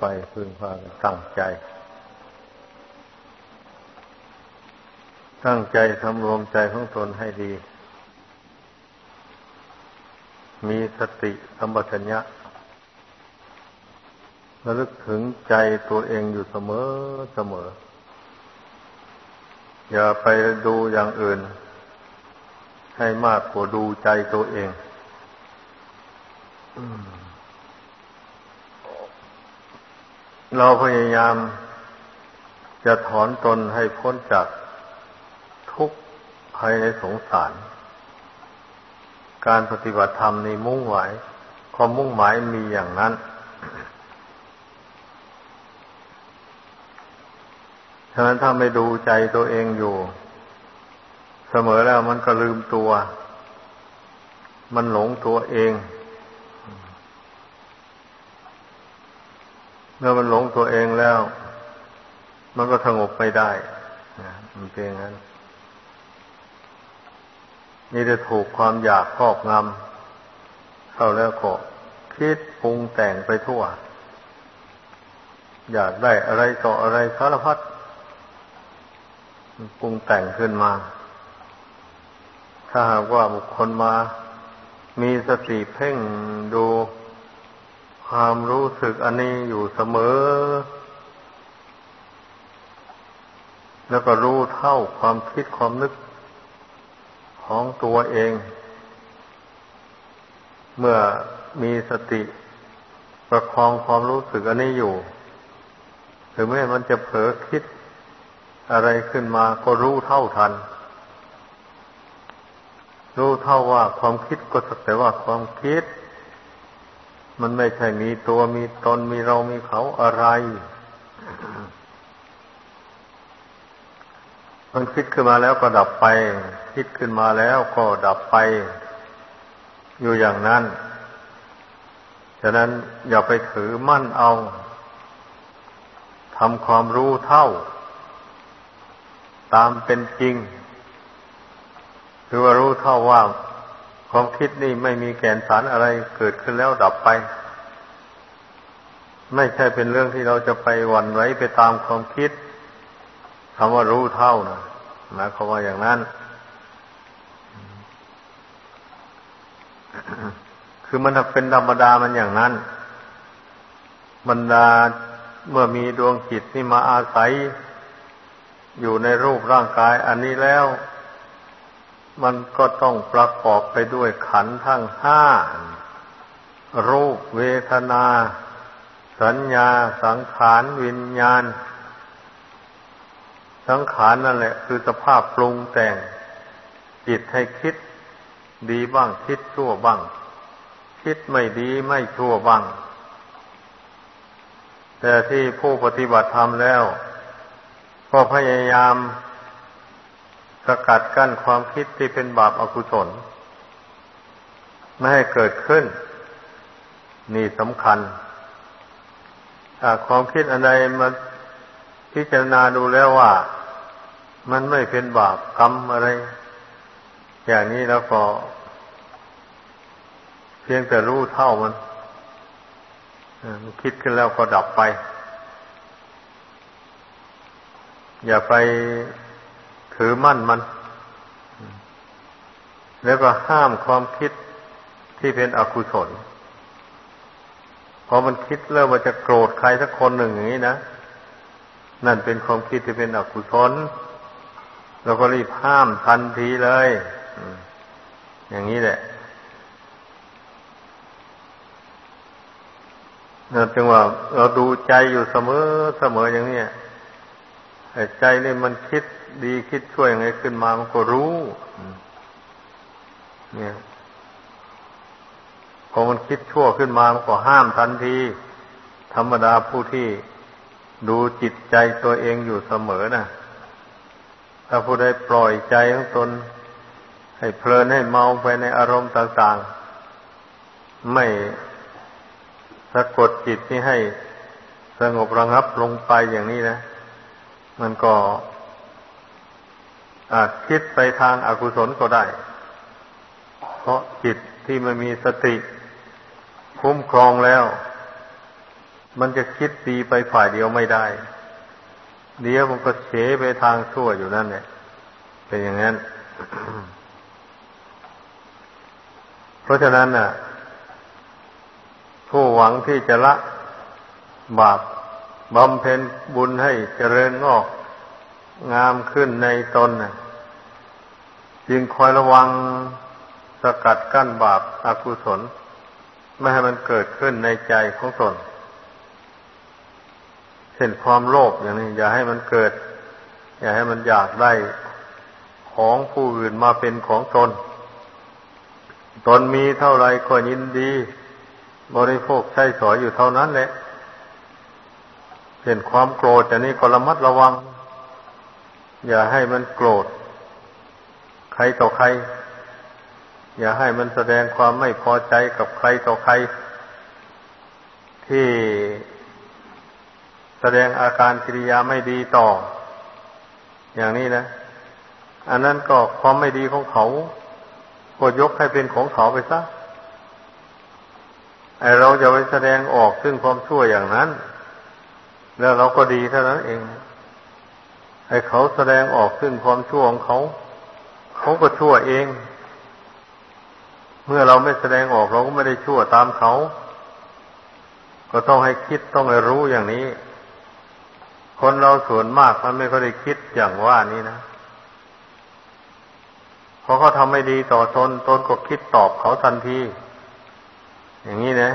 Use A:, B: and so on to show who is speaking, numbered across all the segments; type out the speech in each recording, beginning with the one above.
A: ไปพึงพากันตั้งใจ ตั้งใจทำรวมใจของตนให้ดี มีสติสัมปชัญญะระลึกถึงใจตัวเองอยู่เสมอเสมอ อย่าไปดูอย่างอื่น ให้มากกว่าดูใจตัวเอง อืม เราพยายามจะถอนตนให้พ้นจากทุกข์ภายในสงสาร การปฏิบัติธรรมในมุ่งหมายความมุ่งหมายมีอย่างนั้น ฉะนั้นถ้าไม่ดูใจตัวเองอยู่ เสมอแล้วมันก็ลืมตัว มันหลงตัวเอง เมื่อมันหลงตัวเองแล้ว มันก็สงบไม่ได้มันเป็นอย่างนั้นนี่จะถูกความอยากครอบงำเข้าแล้วก็คิดปรุงแต่งไปทั่ว อยากได้อะไรต่ออะไรสารพัดปรุงแต่งขึ้นมา ถ้าหากว่าบุคคลมา มีสติเพ่งดู ความรู้สึกอันนี้อยู่เสมอ แล้วก็รู้เท่าความคิดความนึกของตัวเอง เมื่อมีสติประคองความรู้สึกอันนี้อยู่ ถึงแม้มันจะเผลอคิดอะไรขึ้นมาก็รู้เท่าทัน รู้เท่าว่าความคิดก็สักแต่ว่าความคิด มันไม่ใช่มีตัวมีตนมีเรามีเขาอะไร มันคิดขึ้นมาแล้วก็ดับไป คิดขึ้นมาแล้วก็ดับไป อยู่อย่างนั้น ฉะนั้นอย่าไปถือมั่นเอาทำความรู้เท่า ตามเป็นจริง คือว่ารู้เท่าว่า ความคิดนี่ไม่มีแก่นสารอะไรเกิดขึ้นแล้วดับไป ไม่ใช่เป็นเรื่องที่เราจะไปหวั่นไหวไปตามความคิดคำว่ารู้เท่านะหมายความว่าอย่างนั้น คือมันเป็นธรรมดามันอย่างนั้น บรรดาเมื่อมีดวงจิตนี่มาอาศัย อยู่ในรูปร่างกายอันนี้แล้ว มันก็ต้องประกอบไปด้วยขันทั้งห้า รูปเวทนา สัญญาสังขารวิญญาณ สังขารนั่นแหละ คือสภาพปรุงแต่ง จิตให้คิดดีบ้างคิดชั่วบ้าง คิดไม่ดีไม่ชั่วบ้าง แต่ที่ผู้ปฏิบัติธรรมแล้ว ก็พยายาม สกัดกั้นความคิดที่เป็นบาปอากุศล ไม่ให้เกิดขึ้น นี่สำคัญถ้าความคิดอะไรมาพิจารณาดูแล้วว่า มันไม่เป็นบาปกรรมอะไร อย่างนี้แล้วก็ เพียงแต่รู้เท่ามันมันคิดขึ้นแล้วก็ดับไป อย่าไป ถือมั่นมัน แล้วก็ห้ามความคิดที่เป็นอกุศลพอมันคิดเริ่มว่าจะโกรธใครสักคนหนึ่งอย่างนี้นะนั่นเป็นความคิดที่เป็นอกุศลเราก็รีบห้ามทันทีเลยอย่างนี้แหละนั่นจึงว่าเราดูใจอยู่เสมอเสมออย่างนี้ใจนี่มันคิด ดีคิดช่วยยังไงขึ้นมามันก็รู้ เนี่ยพอมันคิดชั่วขึ้นมามันก็ห้ามทันที ธรรมดาผู้ที่ดูจิตใจตัวเองอยู่เสมอนะถ้าผู้ใดปล่อยใจของตน ให้เพลินให้เมาไปในอารมณ์ต่าง ๆ ไม่สะกดจิตนี่ให้สงบระงับลงไปอย่างนี้นะ มันก็ อาจคิดไปทางอากุศลก็ได้ เพราะจิตที่ไม่มีสติ คุ้มครองแล้ว มันจะคิดดีไปฝ่ายเดียวไม่ได้ เดี๋ยวมันก็เฉไปทางชั่วอยู่นั่นแหละเป็นอย่างนั้น เพราะฉะนั้นน่ะ ผู้หวังที่จะละบาปบำเพ็ญบุญให้เจริญงอก งามขึ้นในตนน่ะจึงคอยระวังสกัดกั้นบาปอากุศล ไม่ให้มันเกิดขึ้นในใจของตนเช่นความโลภอย่างนี้อย่าให้มันเกิด อย่าให้มันอยากได้ของผู้อื่นมาเป็นของตน ตนมีเท่าไรก็ยินดี บริโภคใช้สอยอยู่เท่านั้นแหละเช่นความโกรธอย่างนี้ก็ระมัดระวัง อย่าให้มันโกรธ ใครต่อใคร อย่าให้มันแสดงความไม่พอใจกับใครต่อใคร ที่แสดงอาการกิริยาไม่ดีต่อ อย่างนี้นะ อันนั้นก็ความไม่ดีของเขาก็ยกให้เป็นของเขาไปซะไอเราจะไปแสดงออกซึ่งความชั่วอย่างนั้น แล้วเราก็ดีเท่านั้นเอง ไอเขาแสดงออกซึ่งความชั่วของเขา เขาก็ชั่วเอง เมื่อเราไม่แสดงออกเราก็ไม่ได้ชั่วตามเขา ก็ต้องให้คิดต้องให้รู้อย่างนี้ คนเราส่วนมากมันไม่ค่อยได้คิดอย่างว่านี้นะพอเขาทำไม่ดีต่อตนตนก็คิดตอบเขาทันที อย่างนี้นะ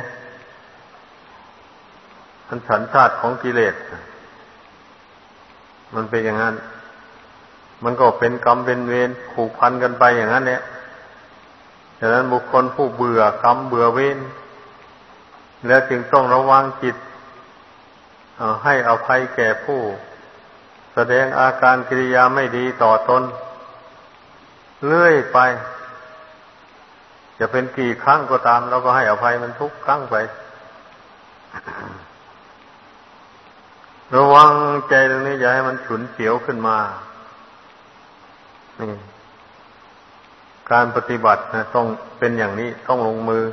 A: มันสันชาติของกิเลส มันเป็นอย่างนั้น มันก็เป็นกรรมเป็นเวรผูกพันกันไปอย่างนั้นเนี่ยฉะนั้นบุคคลผู้เบื่อกรรมเบื่อเวรแล้วจึงต้องระวังจิตให้อภัยแก่ผู้ แสดงอาการกิริยาไม่ดีต่อตนเรื่อยไป จะเป็นกี่ครั้งก็ตามเราก็ให้อภัยมันทุกครั้งไป ระวังใจตรงนี้อย่าให้มันฉุนเฉียวขึ้นมา นี่ การปฏิบัตินะต้องเป็นอย่างนี้ต้องลงมือ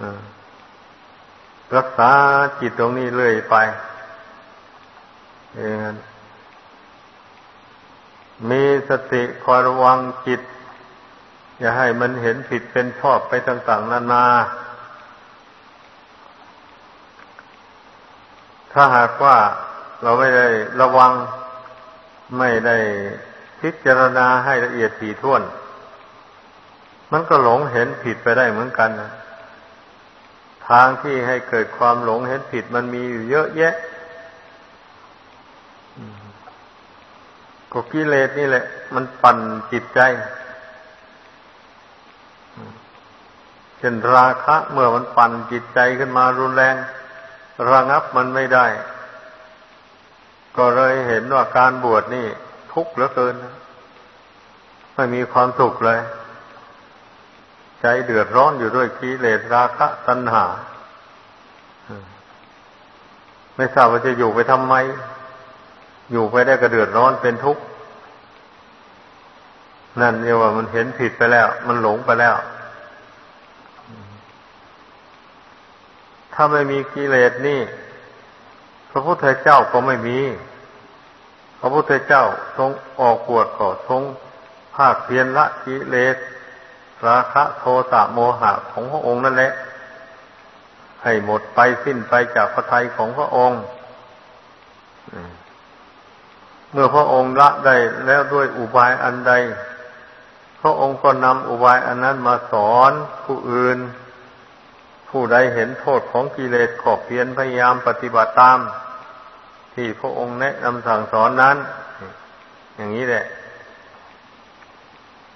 A: อรักษาจิตตรงนี้เรื่อยไปเองมีสติคอยระวังจิต อย่าให้มันเห็นผิดเป็นชอบไปต่าง ๆ นานา ถ้าหากว่าเราไม่ได้ระวังไม่ได้พิจารณาให้ละเอียดถี่ถ้วน มันก็หลงเห็นผิดไปได้เหมือนกันนะทางที่ให้เกิดความหลงเห็นผิดมันมีอยู่เยอะแยะก็กิเลสนี่แหละ มันปั่นจิตใจเช่นราคะ เมื่อมันปั่นจิตใจขึ้นมารุนแรง ระงับมันไม่ได้ ก็เลยเห็นว่าการบวชนี่ ทุกข์เหลือเกิน ไม่มีความสุขเลย ใจเดือดร้อนอยู่ด้วยกิเลสราคะตัณหา ไม่ทราบว่าจะอยู่ไปทำไม อยู่ไปได้ก็เดือดร้อนเป็นทุกข์ นั่นเรียกว่ามันเห็นผิดไปแล้ว มันหลงไปแล้ว ถ้าไม่มีกิเลสนี่ พระพุทธเจ้าก็ไม่มี พระพุทธเจ้าทรงออกปวดก็ทรงภาคเพียรละกิเลส ราคะโทสะโมหะของพระองค์นั่นแหละ ให้หมดไปสิ้นไปจากพระทัยของพระองค์เมื่อพระองค์ละได้แล้วด้วยอุบายอันใด พระองค์ก็นำอุบายอันนั้นมาสอนผู้อื่น ผู้ใดเห็นโทษของกิเลสขอเพียรพยายามปฏิบัติตาม ที่พระองค์แนะนำสั่งสอนนั้น อย่างนี้แหละ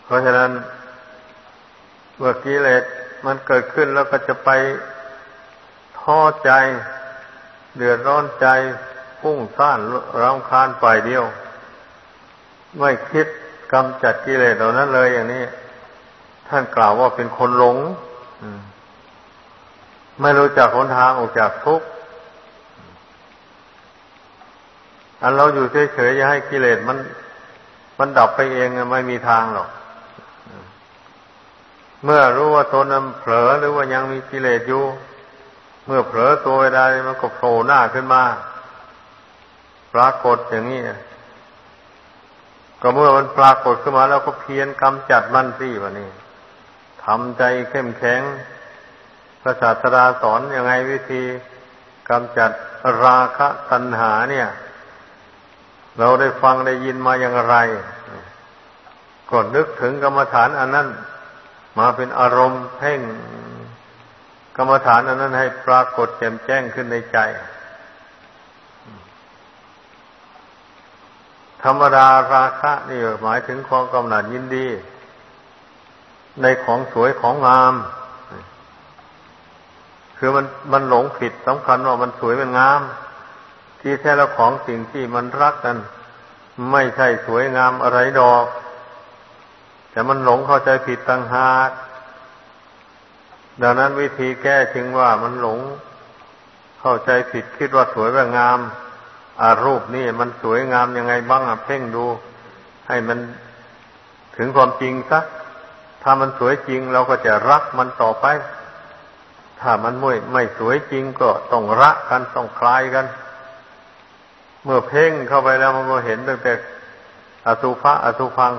A: เพราะฉะนั้นเมื่อกิเลสมันเกิดขึ้นแล้วก็จะไปท้อใจ เดือดร้อนใจพุ่งซ่านรำคาญฝ่ายเดียว ไม่คิดกำจัดกิเลสเหล่านั้นเลยอย่างนี้ ท่านกล่าวว่าเป็นคนหลง ไม่รู้จักหนทางออกจากทุกข์อันเราอยู่เฉยๆจะให้กิเลสมัน มันดับไปเองไม่มีทางหรอก เมื่อรู้ว่าตนนั้นเผลอหรือว่ายังมีกิเลสอยู่ เมื่อเผลอตัวไปได้มันก็โผล่หน้าขึ้นมา ปรากฏอย่างนี้ก็เมื่อมันปรากฏขึ้นมาแล้วก็เพียรกำจัดมันสิวะนี่ทำใจเข้มแข็ง พระศาสดาสอนอยังไงวิธีกำจัดราคะตัณหาเนี่ย เราได้ฟังได้ยินมาอย่างไรก็นึกถึงกรรมฐานอันนั้น มาเป็นอารมณ์เพ่งกรรมฐานอันนั้นให้ปรากฏแจ่มแจ้งขึ้นในใจ ธรรมดาราคะนี่หมายถึงความกำหนัดยินดี ในของสวยของงาม คือมันมันหลงผิดสำคัญว่ามันสวยมันงาม ที่แท้แล้วของสิ่งที่มันรักนั้นไม่ใช่สวยงามอะไรดอก แต่มันหลงเข้าใจผิดต่างหากดังนั้นวิธีแก้จึงว่ามันหลง เข้าใจผิดคิดว่าสวยว่างามอารูปนี่มันสวยงามยังไงบ้างอะเพ่งดู ให้มันถึงความจริงซะถ้ามันสวยจริงเราก็จะรักมันต่อไป ถ้ามันไม่ไม่สวยจริงก็ต้องรักกันต้องคลายกัน เมื่อเพ่งเข้าไปแล้วมันก็เห็นตั้งแต่อสุภะอสุพัง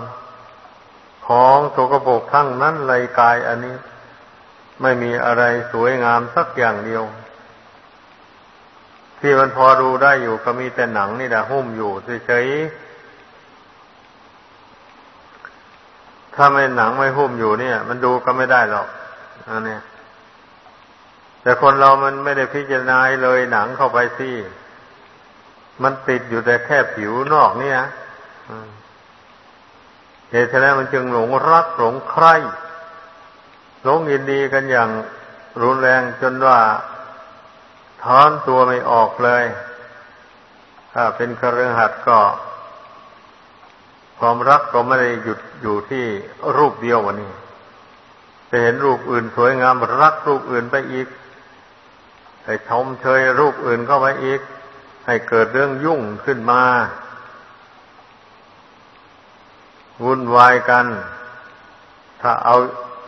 A: ของโสกโปกทั้งนั้นเลยกายอันนี้ ไม่มีอะไรสวยงามสักอย่างเดียว ที่มันพอดูได้อยู่ก็มีแต่หนังนี่แหละหุ้มอยู่เฉยๆถ้าไม่หนังไม่หุ้มอยู่เนี่ย มันดูก็ไม่ได้หรอกอันนี้ แต่คนเรามันไม่ได้พิจารณาเลยหนังเข้าไปสิมันติดอยู่แต่แค่ผิวนอกนี่นะเหตุฉะนั้นมันจึงหลงรักหลงใคร่หลงยินดีกันอย่างรุนแรงจนว่าถอนตัวไม่ออกเลย ถ้าเป็นคฤหัสถ์ก็ ความรักก็ไม่ได้หยุดอยู่ที่รูปเดียววันนี้จะเห็นรูปอื่นสวยงามรักรูปอื่นไปอีก ให้ชมเชยรูปอื่นเข้าไปอีก ให้เกิดเรื่องยุ่งขึ้นมา วุ่นวายกัน ถ้าเอา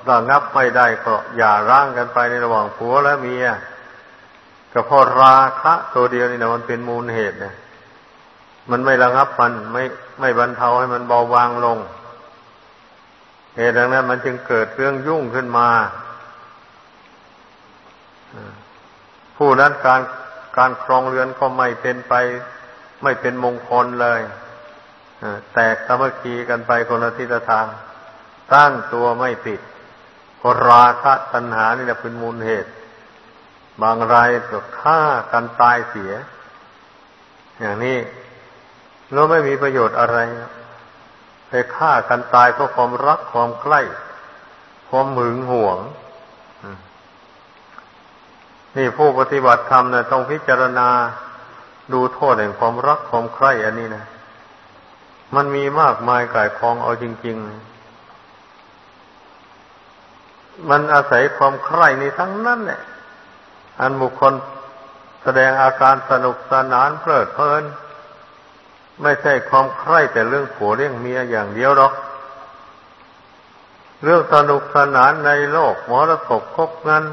A: ระงับไม่ได้ก็อย่าร่างกันไปในระหว่างผัวและเมียก็พราะราคะตัวเดียวนี่นะมันเป็นมูลเหตุเนี่ยมันไม่ระงับมันไม่ไม่บรรเทาให้มันเบาบางลง เหตุดังนั้นมันจึงเกิดเรื่องยุ่งขึ้นมา ผู้นั้นการการครองเรือนก็ไม่เป็นไป ไม่เป็นมงคลเลยแตกสามัคคีกันไปคนละทิศทาง ตั้งตัวไม่ติดราคะตัณหานี่แหละเป็นมูลเหตุ บางรายก็ฆ่ากันตายเสีย อย่างนี้เราไม่มีประโยชน์อะไร ไปฆ่ากันตายเพราะความรักความใกล้ ความหึงหวง นี่ผู้ปฏิบัติธรรมนะต้องพิจารณาดูโทษแห่งความรักความใคร่อันนี้นะ มันมีมากมายกายคลองเอาจริง ๆ มันอาศัยความใคร่ในทั้งนั้นแหละอันบุคคลแสดงอาการสนุกสนานเพลิดเพลิน ไม่ใช่ความใคร่แต่เรื่องผัวเรื่องเมียอย่างเดียวหรอก เรื่องสนุกสนานในโลกมรสพคบงั้น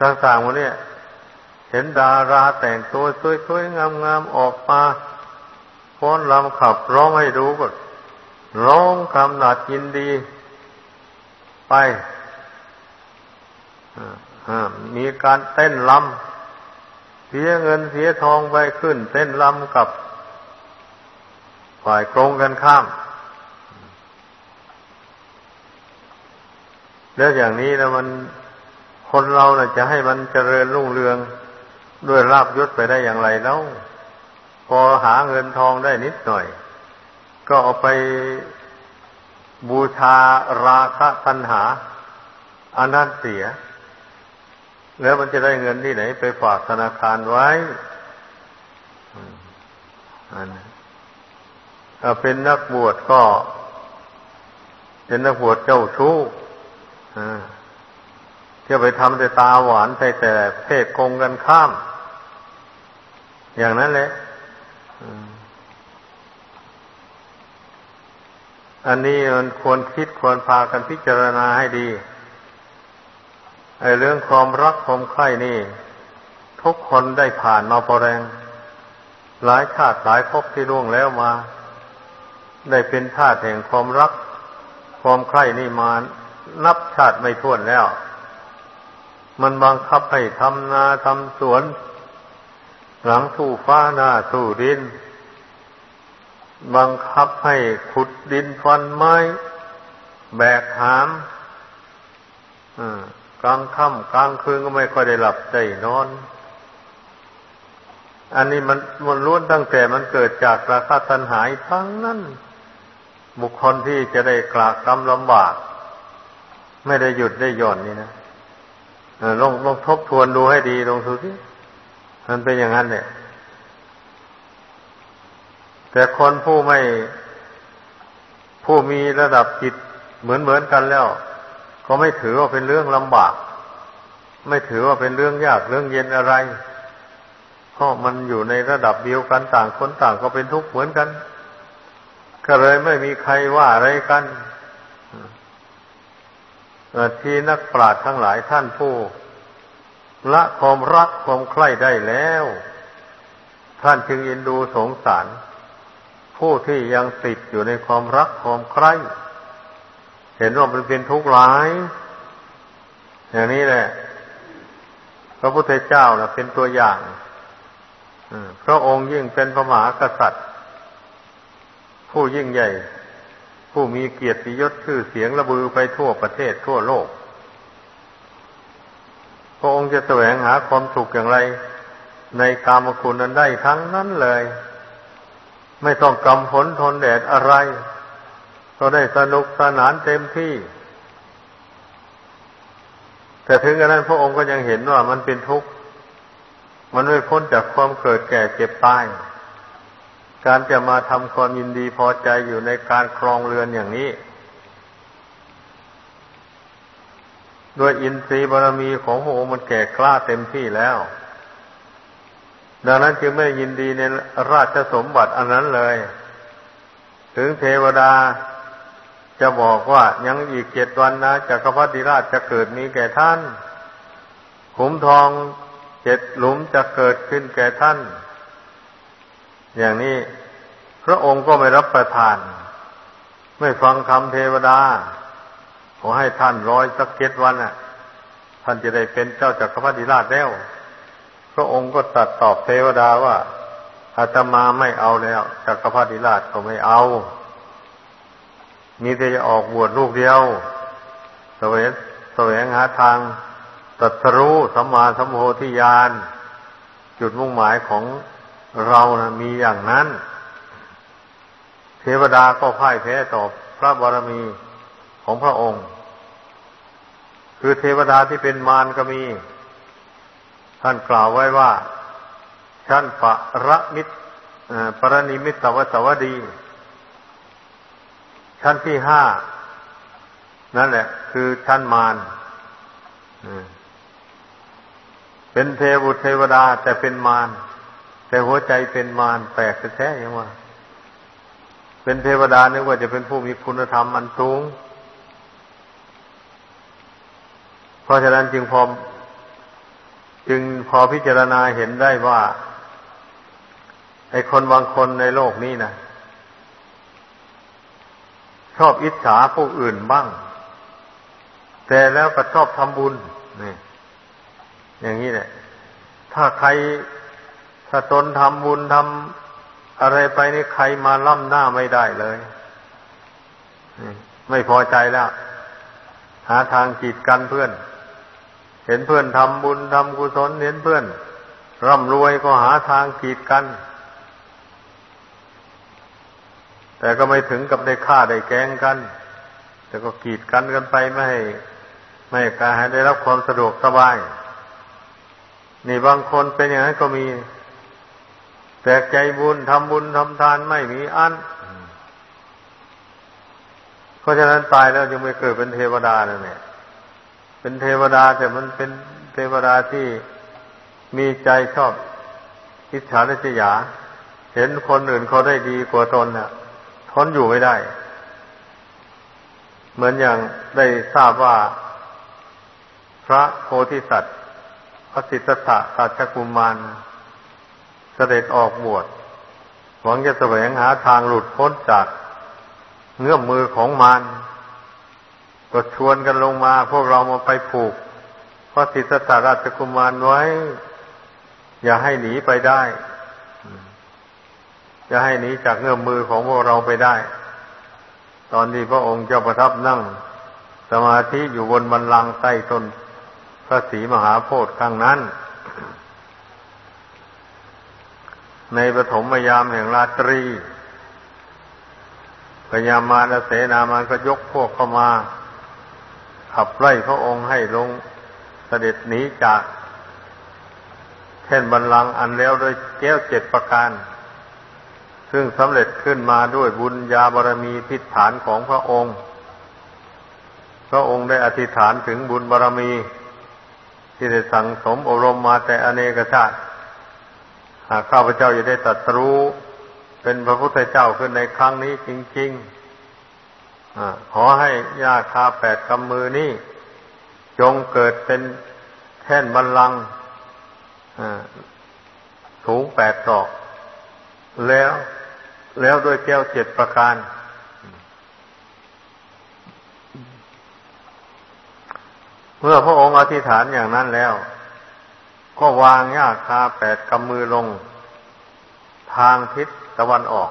A: ต่างๆวันนี้เห็นดาราแต่งตัวสวยๆ งามๆ ออกมาฟ้อนลำขับร้องให้ดูก็ร้องคำหนัดยินดีไป มีการเต้นลำเสียเงินเสียทองไปขึ้น เต้นลำกับฝ่ายโกงกันข้าม แล้วอย่างนี้นะมัน คนเรานะ่ะจะให้มันเจริญรุ่งเรืองด้วยลาบยศไปได้อย่างไรแล้ว พอหาเงินทองได้นิดหน่อย ก็เอาไปบูชาราคะตัณหาอันนั้นเสีย แล้วมันจะได้เงินที่ไหน ไปฝากธนาคารไว้อันถ้าเป็นนักบวชก็ เป็นนักบวชเจ้าชู้ เที่ยวไปทำแต่ตาหวานใส่แต่เพศกงกันข้าม อย่างนั้นแหละอันนี้มันควรคิดควรพากันพิจารณาให้ดีไอ้เรื่องความรักความใคร่นี่ ทุกคนได้ผ่านมาพอแรง หลายชาติหลายภพที่ล่วงแล้วมา ได้เป็นชาติแห่งความรัก ความใคร่นี่มา นับชาติไม่ถ้วนแล้ว มันบังคับให้ทำนาทำสวน หลังสู่ฟ้าหน้าสู่ดิน บังคับให้ขุดดินฟันไม้ แบกหามกลางค่ำกลางคืนก็ไม่ค่อยได้หลับได้นอน อันนี้มันมันล้วนตั้งแต่มันเกิดจากราคาตัณหายทั้งนั้น บุคคลที่จะได้กลากกรรมลำบาก ไม่ได้หยุดได้หย่อนนี่นะ ลองลองทบทวนดูให้ดีลองดูสิมันเป็นอย่างนั้นเนี่ยแต่คนผู้ไม่ผู้มีระดับจิตเหมือนเหมือนกันแล้ว ก็ไม่ถือว่าเป็นเรื่องลำบาก ไม่ถือว่าเป็นเรื่องยากเรื่องเย็นอะไร เพราะมันอยู่ในระดับเดียวกันต่างคนต่างก็เป็นทุกข์เหมือนกัน ก็เลยไม่มีใครว่าอะไรกัน ที่นักปราชญ์ทั้งหลายท่านผู้ละความรักความใคร่ได้แล้ว ท่านจึงอินดูสงสาร ผู้ที่ยังติดอยู่ในความรักความใคร่เห็นว่ามันเป็นทุกข์ร้าย อย่างนี้แหละ พระพุทธเจ้านะเป็นตัวอย่างพระองค์ยิ่งเป็นพระมหากษัตริย์ ผู้ยิ่งใหญ่ ผู้มีเกียรติยศชื่อเสียงระบือไปทั่วประเทศทั่วโลก พระองค์จะแสวงหาความสุขอย่างไร ในกามคุณนั้นได้ทั้งนั้นเลย ไม่ต้องกำฝนทนแดดอะไร ก็ได้สนุกสนานเต็มที่ แต่ถึงกระนั้นพระองค์ก็ยังเห็นว่ามันเป็นทุกข์ มันไม่พ้นจากความเกิดแก่เจ็บตาย การจะมาทำความยินดีพอใจอยู่ในการครองเรือนอย่างนี้ ด้วยอินทรีย์บารมีของพระองค์มันแก่กล้าเต็มที่แล้ว ดังนั้นจึงไม่ยินดีในราชสมบัติอันนั้นเลย ถึงเทวดาจะบอกว่ายังอีกเจ็ดวันนะจักรพรรดิราชจะเกิดมีแก่ท่าน ขุมทองเจ็ดหลุมจะเกิดขึ้นแก่ท่าน อย่างนี้พระองค์ก็ไม่รับประทาน ไม่ฟังคำเทวดา ขอให้ท่านร้อยสักเจ็ดวันอะ ท่านจะได้เป็นเจ้าจักรพรรดิราชแล้ว พระองค์ก็ตัดตอบเทวดาว่าอาตมาไม่เอาแล้วจักรพรรดิราชก็ไม่เอา มีแต่จะออกบวชลูกเดียวสวงแสวงหาทางตัดรู้สัมมาสัมโพธิญาณจุดมุ่งหมายของ เรานะมีอย่างนั้น เทวดาก็พ่ายแพ้ต่อพระบารมีของพระองค์ คือเทวดาที่เป็นมารก็มี ท่านกล่าวไว้ว่าชั้นปะระมิตรปรนิมิตสวสวดี ชั้นที่ห้านั่นแหละ คือชั้นมารเป็นเทวุเทวดาแต่เป็นมาร แต่หัวใจเป็นมารแปลกแท้ยังว่า เป็นเทวดานึกว่าจะเป็นผู้มีคุณธรรมอันสูงเพราะฉะนั้นจึงพอจึงพอพิจารณาเห็นได้ว่า ไอ้คนบางคนในโลกนี้นะชอบอิจฉาผู้อื่นบ้าง แต่แล้วก็ชอบทำบุญนี่อย่างนี้แหละ ถ้าใคร ถ้าตนทำบุญทำอะไรไปนี่ใครมาล่ำหน้าไม่ได้เลยไม่พอใจแล้ว หาทางกีดกันเพื่อน เห็นเพื่อนทำบุญทำกุศลเห็นเพื่อน ร่ำรวยก็หาทางกีดกัน แต่ก็ไม่ถึงกับได้ฆ่าได้แกงกัน แต่ก็กีดกันกันไปไม่ให้ไม่ให้การให้ได้รับความสะดวกสบาย นี่บางคนเป็นอย่างนั้นก็มี แต่ใจบุญทำบุญทำทานไม่มีอันเพราะฉะนั้นตายแล้วยังไม่เกิดเป็นเทวดานั่นแหละเป็นเทวดาแต่มันเป็นเทวดาที่มีใจชอบอิจฉาริษยา เห็นคนอื่นเขาได้ดีกว่าตนเนี่ยทนอยู่ไม่ได้ เหมือนอย่างได้ทราบว่า พระโพธิสัตว์พระสิทธัตถะราชกุมาร เสด็จออกบวชหวังจะแสวงหาทางหลุดพ้นจากเงื้อมมือของมารก็ชวนกันลงมา พวกเรามาไปผูกพระสิทธัตถราชกุมารไว้ อย่าให้หนีไปได้จะให้หนีจากเงื้อมมือของพวกเราไปได้ ตอนที่พระองค์เจ้าประทับนั่ง สมาธิอยู่บนบันลังใต้ต้นพระศรีมหาโพธิ์ข้างนั้น ในปฐมยามแห่งราตรีพญามาลเสนามันก็ยกพวกเข้ามาขับไล่พระองค์ให้ลงเสด็จหนีจากแท่นบันลังอันแล้วด้วยแก้วเจ็ดประการ ซึ่งสำเร็จขึ้นมาด้วยบุญญาบารมีพิฐานของพระองค์ พระองค์ได้อธิษฐานถึงบุญบารมี ที่ได้สั่งสมอบรมมาแต่อเนกชาติ หากข้าพเจ้าจะได้ตรัสรู้เป็นพระพุทธเจ้าขึ้นในครั้งนี้จริงๆอขอให้ยาคาแปดกำมือนี้จงเกิดเป็นแท่นบัลลังสูงแปดศอก แล้วแล้วด้วยแก้วเจ็ดประการ เมื่อพระองค์อธิษฐานอย่างนั้นแล้ว ก็วางยาคาแปดกำมือลง ทางทิศตะวันออก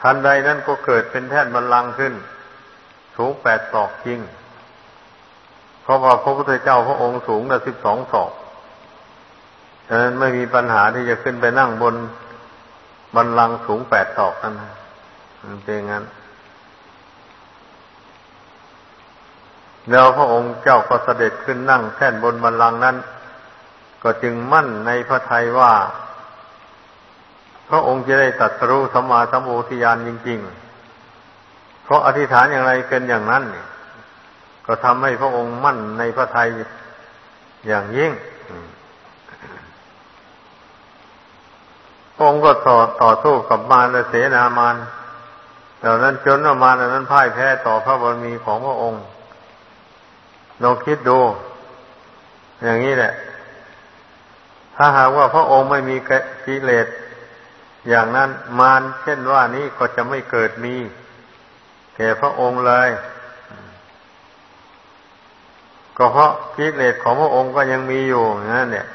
A: ทันใดนั้นก็เกิดเป็นแท่นบันลังขึ้น สูงแปดศอกจริง เพราะว่าพระพุทธเจ้าพระองค์สูงแต่สิบสองศอกฉะนั้นไม่มีปัญหาที่จะขึ้นไปนั่งบนบันลังสูงแปดศอกนั่นมันเป็นงั้น แล้วพระองค์เจ้าก็เสด็จขึ้นนั่งแท่นบนบันลังก์นั้น ก็จึงมั่นในพระทัยว่า พระองค์จะได้ตัดรู้สัมมาสัมโพธิญาณจริง ๆ เพราะอธิษฐานอย่างไรเป็นอย่างนั้นก็ทำให้พระองค์มั่นในพระทัยอย่างยิ่งพระองค์ก็ต่อต่อสู้กับมารและเสนามารเหล่านั้นจนว่ามารเหล่านั้นพ่ายแพ้ต่อพระบารมีของพระองค์ ลองคิดดู อย่างนี้แหละ ถ้าหากว่าพระองค์ไม่มีกิเลสอย่างนั้นมารเช่นว่านี้ก็จะไม่เกิดมีแก่พระองค์เลย ก็เพราะกิเลสของพระองค์ก็ยังมีอยู่นั่นเนี่ย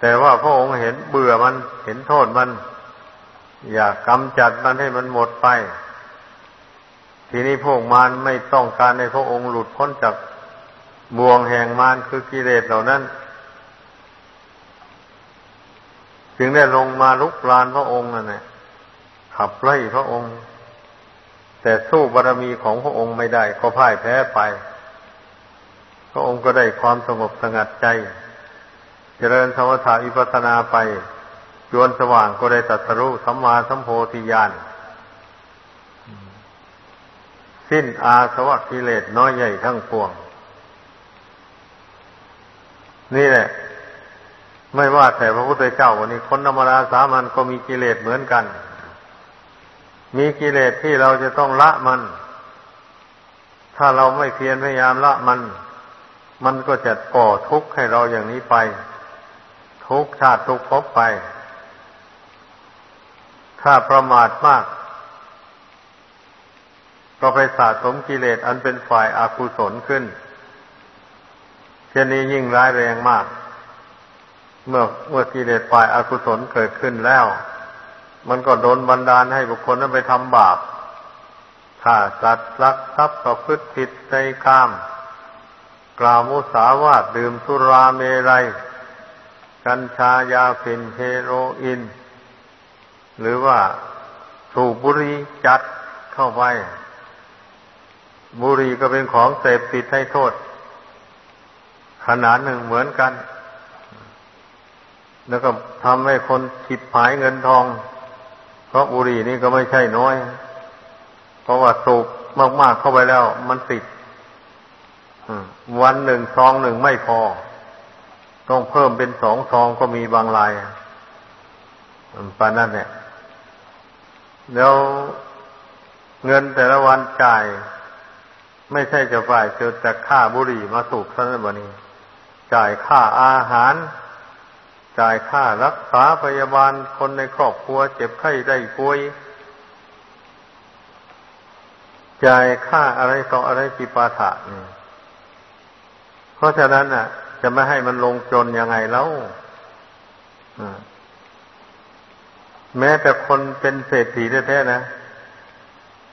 A: แต่ว่าพระองค์เห็นเบื่อมันเห็นโทษมัน อยากกำจัดมันให้มันหมดไป ทีนี้พวกมารไม่ต้องการให้พระองค์หลุดพ้นจาก บ่วงแห่งมารคือกิเลสเหล่านั้น จึงได้ลงมาลุกลานพระองค์นั่นแหละขับไล่พระองค์ แต่สู้บารรมีของพระองค์ไม่ได้ ก็พ่ายแพ้ไป พระองค์ก็ได้ความสงบสงัดใจ เจริญสมถะอิปัสนาไปจวนสว่างก็ได้ตัสรู้สัมมาสัมโพธิญาณสิ้นอาสวะกิเลสน้อยใหญ่ทั้งปวง นี่แหละ ไม่ว่าแต่พระพุทธเจ้าวันนี้คนธรรมดาสามัญก็มีกิเลสเหมือนกัน มีกิเลสที่เราจะต้องละมัน ถ้าเราไม่เพียรพยายามละมัน มันก็จะก่อทุกข์ให้เราอย่างนี้ไป ทุกชาติทุกภพไป ถ้าประมาทมาก ก็ไปสะสมกิเลสอันเป็นฝ่ายอากุศลขึ้น เช่นนี้ยิ่งร้ายแรงมาก เมื่อเมื่อกิเลสฝ่ายอากุศลเกิดขึ้นแล้ว มันก็โดนบันดาลให้บุคคลนั้นไปทำบาปฆ่าสัตว์ลักทรัพย์ประพฤติผิดในกามกล่าวมุสาวาทดื่มสุราเมรัย กัญชายาฝิ่นเฮโรอีนหรือว่าสูบบุหรี่จัดเข้าไปบุหรี่ก็เป็นของเสพติดให้โทษ ขนาดหนึ่งเหมือนกัน แล้วก็ทำให้คนขิดหายเงินทอง เพราะบุหรี่นี่ก็ไม่ใช่น้อย เพราะว่าสูบมากๆเข้าไปแล้ว มันติดวันหนึ่งซองหนึ่งไม่พอ ต้องเพิ่มเป็นสองซองก็มีบางรายปานนั้นเนี่ยแล้วเงินแต่ละวันจ่าย ไม่ใช่จะฝ่ายเจะจะค่าบุหรี่มาสูบท่านบนี้ จ่ายค่าอาหาร จ่ายค่ารักษาพยาบาลคนในครอบครัวเจ็บไข้ได้ป่วย จ่ายค่าอะไรต่ออะไรกิปาถะเพราะฉะนั้นอะ จะไม่ให้มันลงจนยังไงแล้วแม้แต่คนเป็นเศรษฐีแท้ๆนะ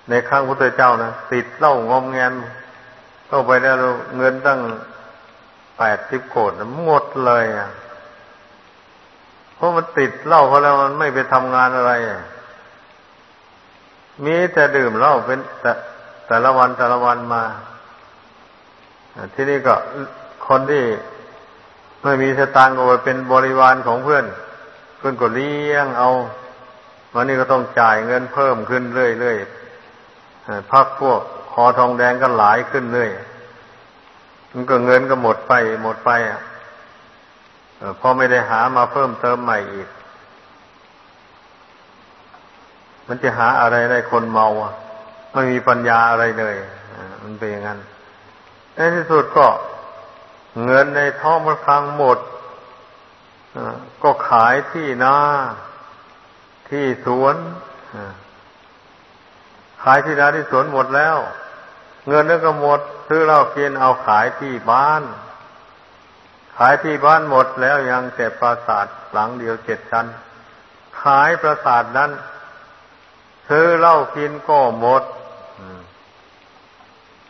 A: ในข้างพระเจ้านะติดเหล้างอมแงนเข้าไปแล้วเงินตั้ง แปดสิบโกดหมดเลยอะเพราะมันติดเหล้าเขาแล้วมันไม่ไปทำงานอะไร มีแต่ดื่มเหล้าเป็นแต่แต่ละวันแต่ละวันมา ที่นี่ก็คนที่ไม่มีสตางค์ก็ไปเป็นบริวารของเพื่อน เพื่อนก็เลี้ยงเอาวันนี้ก็ต้องจ่ายเงินเพิ่มขึ้นเรื่อยๆพักพวกคอทองแดงก็หลายขึ้นเรื่อย มันก็เงินก็หมดไปหมดไปอะพอไม่ได้หามาเพิ่มเติมใหม่อีก มันจะหาอะไรได้คนเมาอะไม่มีปัญญาอะไรเลยมันเป็นอย่างนั้นในที่สุดก็เงินในท้องมันคังหมดก็ขายที่นาที่สวนขายที่นาที่สวนหมดแล้ว เงินนั่นก็หมดซื้อเหล้ากินเอาขายที่บ้าน ขายที่บ้านหมดแล้วยังเก็บปราสาทหลังเดียวเจ็ดชั้น ขายปราสาทนั้น ซื้อเหล้ากินก็หมด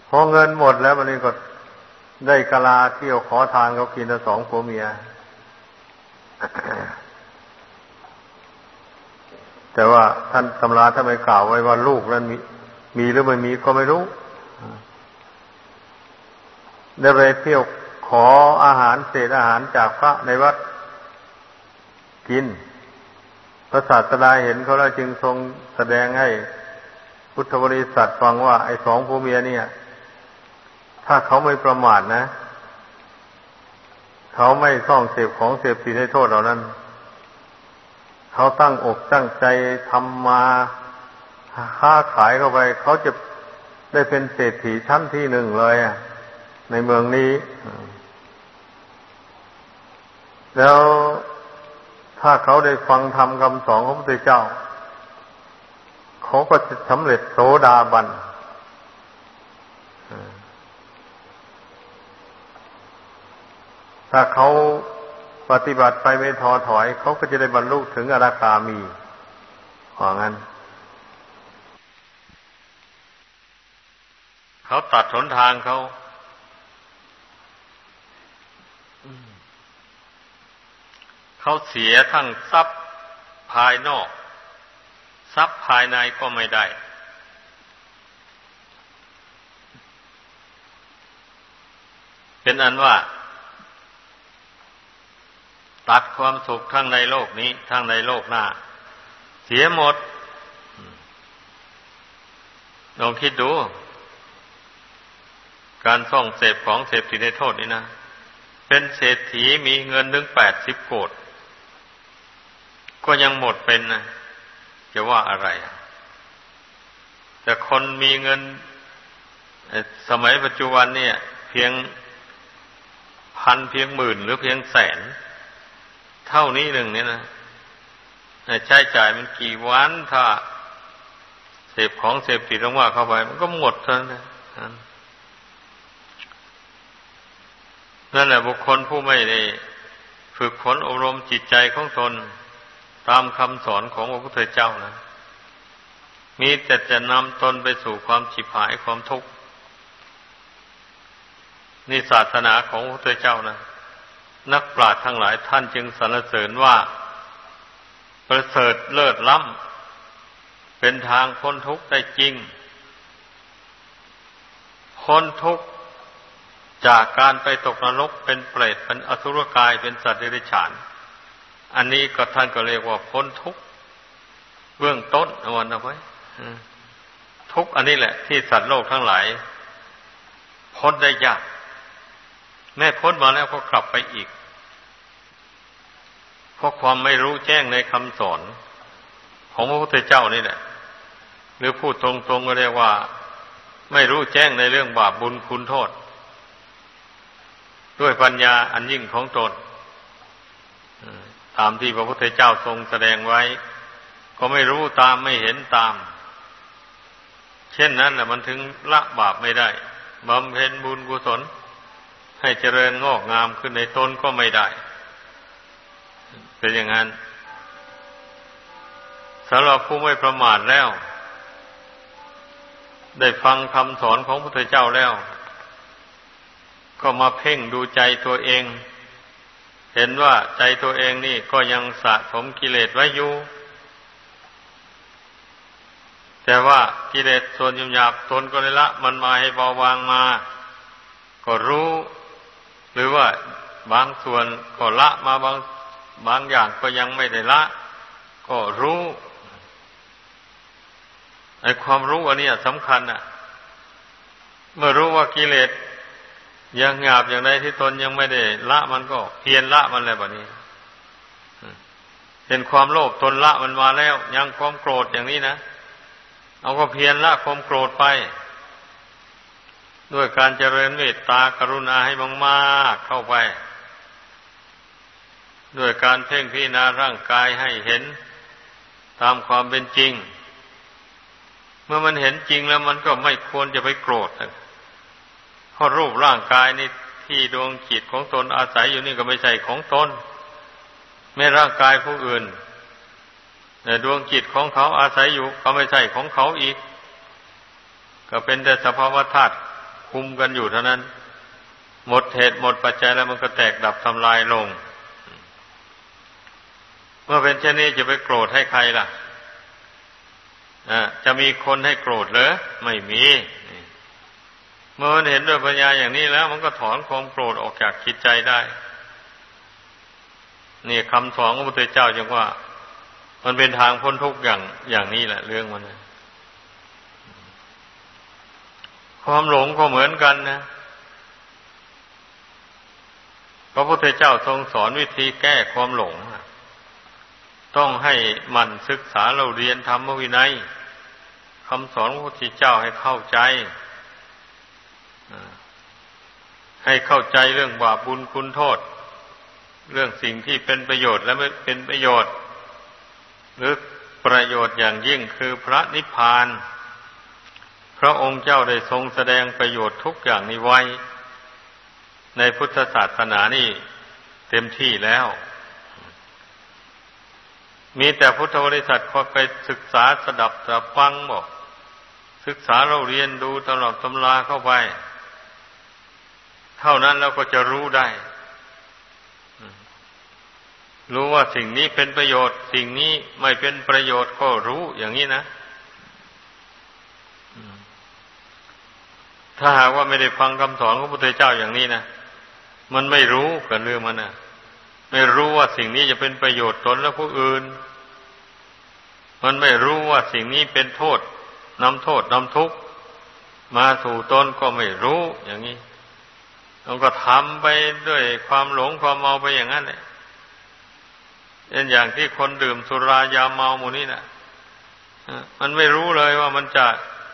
A: พอเงินหมดแล้ววันนี้ก็ได้กะลาเที่ยวขอทานเขากินสองผัวเมีย แต่ว่าท่านตำราท่านไม่กล่าวไว้ว่าลูกนั้นมีมีหรือไม่มีก็ไม่รู้ ได้ไปเที่ยวขออาหารเศษอาหารจากพระในวัดกิน พระศาสดาเห็นเขาแล้วจึงทรงแสดงให้พุทธบริษัทฟังว่า ไอ้สองผัวเมียเนี่ย ถ้าเขาไม่ประมาทนะ เขาไม่ซ่องเสพของเสพติดให้โทษเหล่านั้น เขาตั้งอกตั้งใจทำมาค้าขายเข้าไป เขาจะ ได้เป็นเศรษฐีชั้นที่หนึ่งเลยในเมืองนี้ แล้วถ้าเขาได้ฟังธรรมคำสอนของพระพุทธเจ้า เขาก็จะสำเร็จโสดาบันถ้าเขาปฏิบัติไปไม่ท้อถอย เขาก็จะได้บรรลุถึงอนาคามีว่างั้น เขาตัดหนทางเขาเขาเสียทั้งทรัพย์ภายนอก ทรัพย์ภายในก็ไม่ได้ เป็นอันว่า ตัดความสุขทั้งในโลกนี้ ทั้งในโลกหน้า เสียหมดลองคิดดู การส่องเสพของเสพติดในโทษนี่นะ เป็นเศรษฐีมีเงินถึงแปดสิบโกดก็ยังหมดเป็นนะจะว่าอะไร แต่คนมีเงินสมัยปัจจุบันเนี่ย เพียงพันเพียงหมื่นหรือเพียงแสน เท่านี้หนึ่งเนี่ยนะใช้จ่ายมันกี่วันถ้าเสพของเสพติดลงว่าเข้าไป มันก็หมดเท่านั้น นั่นแหละบุคคลผู้ไม่ได้ฝึกฝนอบรมจิตใจของตนตามคำสอนของพระพุทธเจ้านะมีแต่จะนำตนไปสู่ความฉิบหายความทุกข์นี่ศาสนาของพระพุทธเจ้านะนักปราชญ์ทั้งหลายท่านจึงสรรเสริญว่า ประเสริฐเลิศล้ำเป็นทางพ้นทุกข์ได้จริงพ้นทุกข์ จากการไปตกนรกเป็นเปรตเป็นอสุรกายเป็นสัตว์เดรัจฉาน อันนี้ก็ท่านก็เรียกว่าพ้นทุกข์เบื้องต้นเอาวันเอาไว้ทุกอันนี้แหละ ที่สัตว์โลกทั้งหลายพ้นได้ยากแม่พ้นมาแล้วก็กลับไปอีก เพราะความไม่รู้แจ้งในคำสอน ของพระพุทธเจ้านี่แหละ หรือพูดตรงๆก็เรียกว่า ไม่รู้แจ้งในเรื่องบาปบุญคุณโทษ ด้วยปัญญาอันยิ่งของตนตามที่พระพุทธเจ้าทรงแสดงไว้ ก็ไม่รู้ตามไม่เห็นตาม เช่นนั้นแหละมันถึงละบาปไม่ได้บำเพ็ญบุญกุศล ให้เจริญงอกงามขึ้นในตนก็ไม่ได้ เป็นอย่างนั้นสำหรับผู้ไม่ประมาทแล้ว ได้ฟังคำสอนของพระพุทธเจ้าแล้ว ก็มาเพ่งดูใจตัวเอง เห็นว่าใจตัวเองนี่ก็ยังสะสมกิเลสไว้อยู่ แต่ว่ากิเลสส่วนยุ่หยาบตนก็เลยละ มันมาให้เบาบางมา ก็รู้ หรือว่าบางส่วนก็ละมาบางบางอย่างก็ยังไม่ได้ละ ก็รู้ไอ้ความรู้อันนี้สำคัญอะ เมื่อรู้ว่ากิเลส ยังหยาบอย่างใดที่ตนยังไม่ได้ละมันก็เพียรละมันเลยแบบนี้เห็นความโลภตนละมันมาแล้ว ยังความโกรธอย่างนี้นะเอาก็เพียรละความโกรธไป ด้วยการเจริญเมตตากรุณาให้มากๆเข้าไป ด้วยการเพ่งพิจารณาร่างกายให้เห็นตามความเป็นจริง เมื่อมันเห็นจริงแล้วมันก็ไม่ควรจะไปโกรธ เพราะรูปร่างกายนี่ที่ดวงจิตของตนอาศัยอยู่นี่ก็ไม่ใช่ของตนไม่ร่างกายผู้อื่นแต่ดวงจิตของเขาอาศัยอยู่ก็ไม่ใช่ของเขาอีก ก็เป็นแต่สภาวะธาตุคุมกันอยู่เท่านั้น หมดเหตุหมดปัจจัยแล้วมันก็แตกดับทำลายลง เมื่อเป็นเช่นนี้จะไปโกรธให้ใครล่ะจะมีคนให้โกรธเหรอไม่มี เมื่อมันเห็นด้วยปัญญาอย่างนี้แล้ว มันก็ถอนความโกรธออกจากจิตใจได้ นี่คำสอนของพระพุทธเจ้าจังว่า มันเป็นทางพ้นทุกข์อย่างอย่างนี้แหละ เรื่องมันนะความหลงก็เหมือนกันนะพระพุทธเจ้าทรงสอนวิธีแก้ความหลง ต้องให้มันศึกษาเราเรียนธรรมวินัยคำสอนพระพุทธเจ้าให้เข้าใจ ให้เข้าใจเรื่องบาปบุญคุณโทษ เรื่องสิ่งที่เป็นประโยชน์และไม่เป็นประโยชน์ หรือประโยชน์อย่างยิ่งคือพระนิพพาน พระองค์เจ้าได้ทรงแสดงประโยชน์ทุกอย่างนี้ไว้ ในพุทธศาสนานี่เต็มที่แล้ว มีแต่พุทธบริษัทคอยไปศึกษาสดับสฟังบอกศึกษาเราเรียนดูตลอดตำราเข้าไป ท่านั้นเราก็จะรู้ได้ รู้ว่าสิ่งนี้เป็นประโยชน์ สิ่งนี้ไม่เป็นประโยชน์ก็รู้อย่างนี้นะ ถ้าหากว่าไม่ได้ฟังคำสอนของพระพุทธเจ้าอย่างนี้นะ มันไม่รู้กันเรื่องมันนะไม่รู้ว่าสิ่งนี้จะเป็นประโยชน์ตนและผู้อื่น มันไม่รู้ว่าสิ่งนี้เป็นโทษนำโทษนำทุกข์มาสู่ตนก็ไม่รู้อย่างนี้ มันก็ทำไปด้วยความหลงความเมาไปอย่างนั้นเลยเป็นอย่างที่คนดื่มสุรายาเมาหมูนี้นะมันไม่รู้เลยว่ามันจะ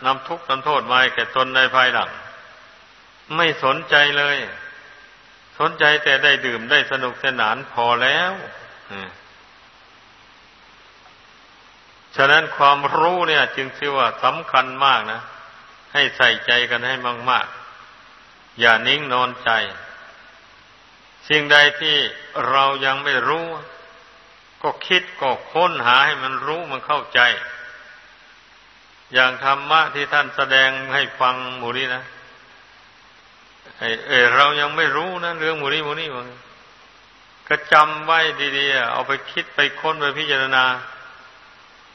A: นำทุกข์นำโทษมาแก่ตนในภายหลัง ไม่สนใจเลย สนใจแต่ได้ดื่มได้สนุกสนานพอแล้วฉะนั้นความรู้เนี่ย จึงชื่อว่าสำคัญมากนะ ให้ใส่ใจกันให้มาก ๆ อย่านิ่งนอนใจ สิ่งใดที่เรายังไม่รู้ ก็คิดก็ค้นหาให้มันรู้มันเข้าใจ อย่างธรรมะที่ท่านแสดงให้ฟังหมูนี้นะเออเรายังไม่รู้นะเรื่องมูนี้มูนี้มันก็จำไว้ดีๆเอาไปคิดไปค้นไปพิจารณา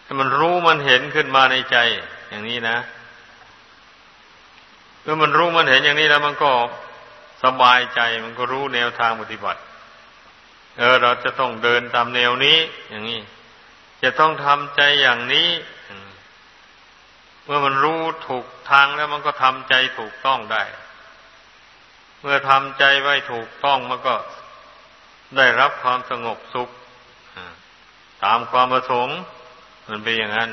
A: ให้มันรู้มันเห็นขึ้นมาในใจ อย่างนี้นะ มื่อมันรู้มันเห็นอย่างนี้แล้วมันก็สบายใจมันก็รู้แนวทางปฏิบัติ เออ เราจะต้องเดินตามแนวนี้ อย่างนี้ จะต้องทำใจอย่างนี้เมื่อมันรู้ถูกทางแล้วมันก็ทำใจถูกต้องได้ เมื่อทำใจไว้ถูกต้องมันก็ได้รับความสงบสุขตามความประสงค์มันเป็นอย่างนั้น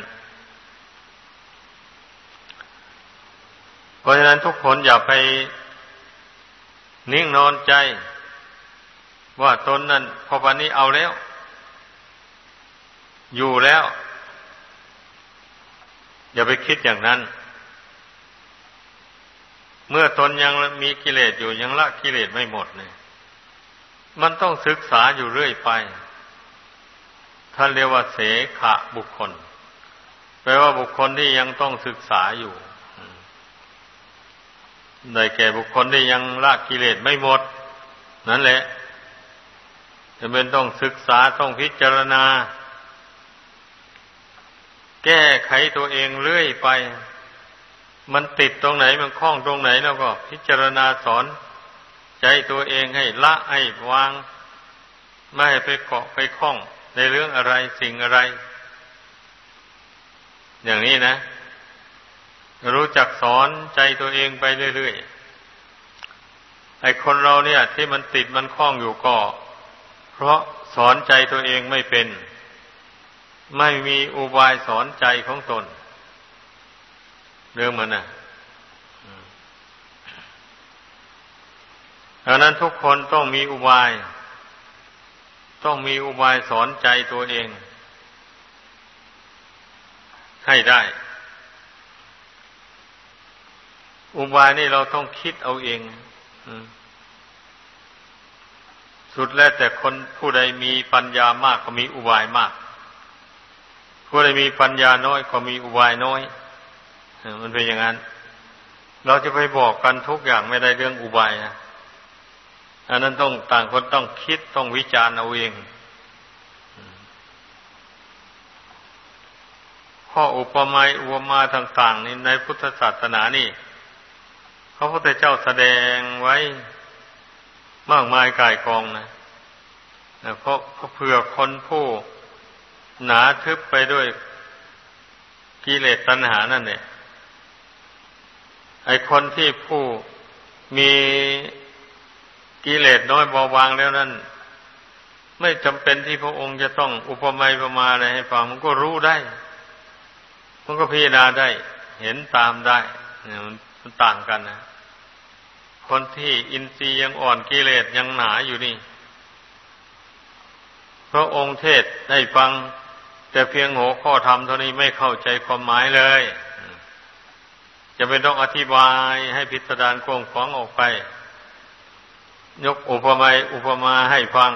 A: เพราะฉะนั้นทุกคนอย่าไปนิ่งนอนใจ ว่าตนนั้นพอวันนี้เอาแล้ว อยู่แล้ว อย่าไปคิดอย่างนั้น เมื่อตนยังมีกิเลสอยู่ยังละกิเลสไม่หมดเนี่ยมันต้องศึกษาอยู่เรื่อยไปท่านเรียกว่าเสขะบุคคล แปลว่าบุคคลที่ยังต้องศึกษาอยู่ ได้แก่บุคคลที่ยังละกิเลสไม่หมด นั่นแหละจะเป็นต้องศึกษาต้องพิจารณา แก้ไขตัวเองเรื่อยไป มันติดตรงไหนมันคล้องตรงไหนแล้วก็ พิจารณาสอน ใจตัวเองให้ละให้วาง ไม่ให้ไปเกาะไปคล้องในเรื่องอะไรสิ่งอะไร อย่างนี้นะ รู้จักสอนใจตัวเองไปเรื่อยๆ ไอ้คนเราเนี่ย ที่มันติดมันคล้องอยู่ก็ เพราะสอนใจตัวเองไม่เป็น ไม่มีอุบายสอนใจของตน เรื่องมันนะดังนั้นทุกคนต้องมีอุบาย ต้องมีอุบายสอนใจตัวเอง ให้ได้ อุบายนี่เราต้องคิดเอาเองสุดแล้วแต่คนผู้ใดมีปัญญามากก็มีอุบายมาก ผู้ใดมีปัญญาน้อยก็มีอุบายน้อยมันเป็นอย่างนั้น เราจะไปบอกกันทุกอย่างไม่ได้เรื่องอุบายนะอันนั้นต้องต่างคนต้องคิดต้องวิจารณ์เอาเองข้ออุปมาอุปมาต่างๆนี่ในพุทธศาสนานี่ ระพุทธเจ้าแสดงไว้มากมายกายกองนะเพราะเผื่อคนผู้หนาทึบไปด้วยกิเลสตัณหานั่นเนี่ยไอคนที่ผู้มีกิเลสน้อยเบาบางแล้วนั้น ไม่จำเป็นที่พระองค์จะต้องอุปมาประมาอะไรให้ฟังมันก็รู้ได้ มันก็พิจารณาได้ เห็นตามได้เนี่ยมันต่างกันนะ คนที่อินทรีย์ยังอ่อนกิเลสยังหนาอยู่นี่ พระองค์เทศให้ฟัง แต่เพียงหัวข้อธรรมเท่านี้ไม่เข้าใจความหมายเลย จะเป็นต้องอธิบายให้พิสดารกว้างขวางออกไป ยกอุปมาอุปมาให้ฟัง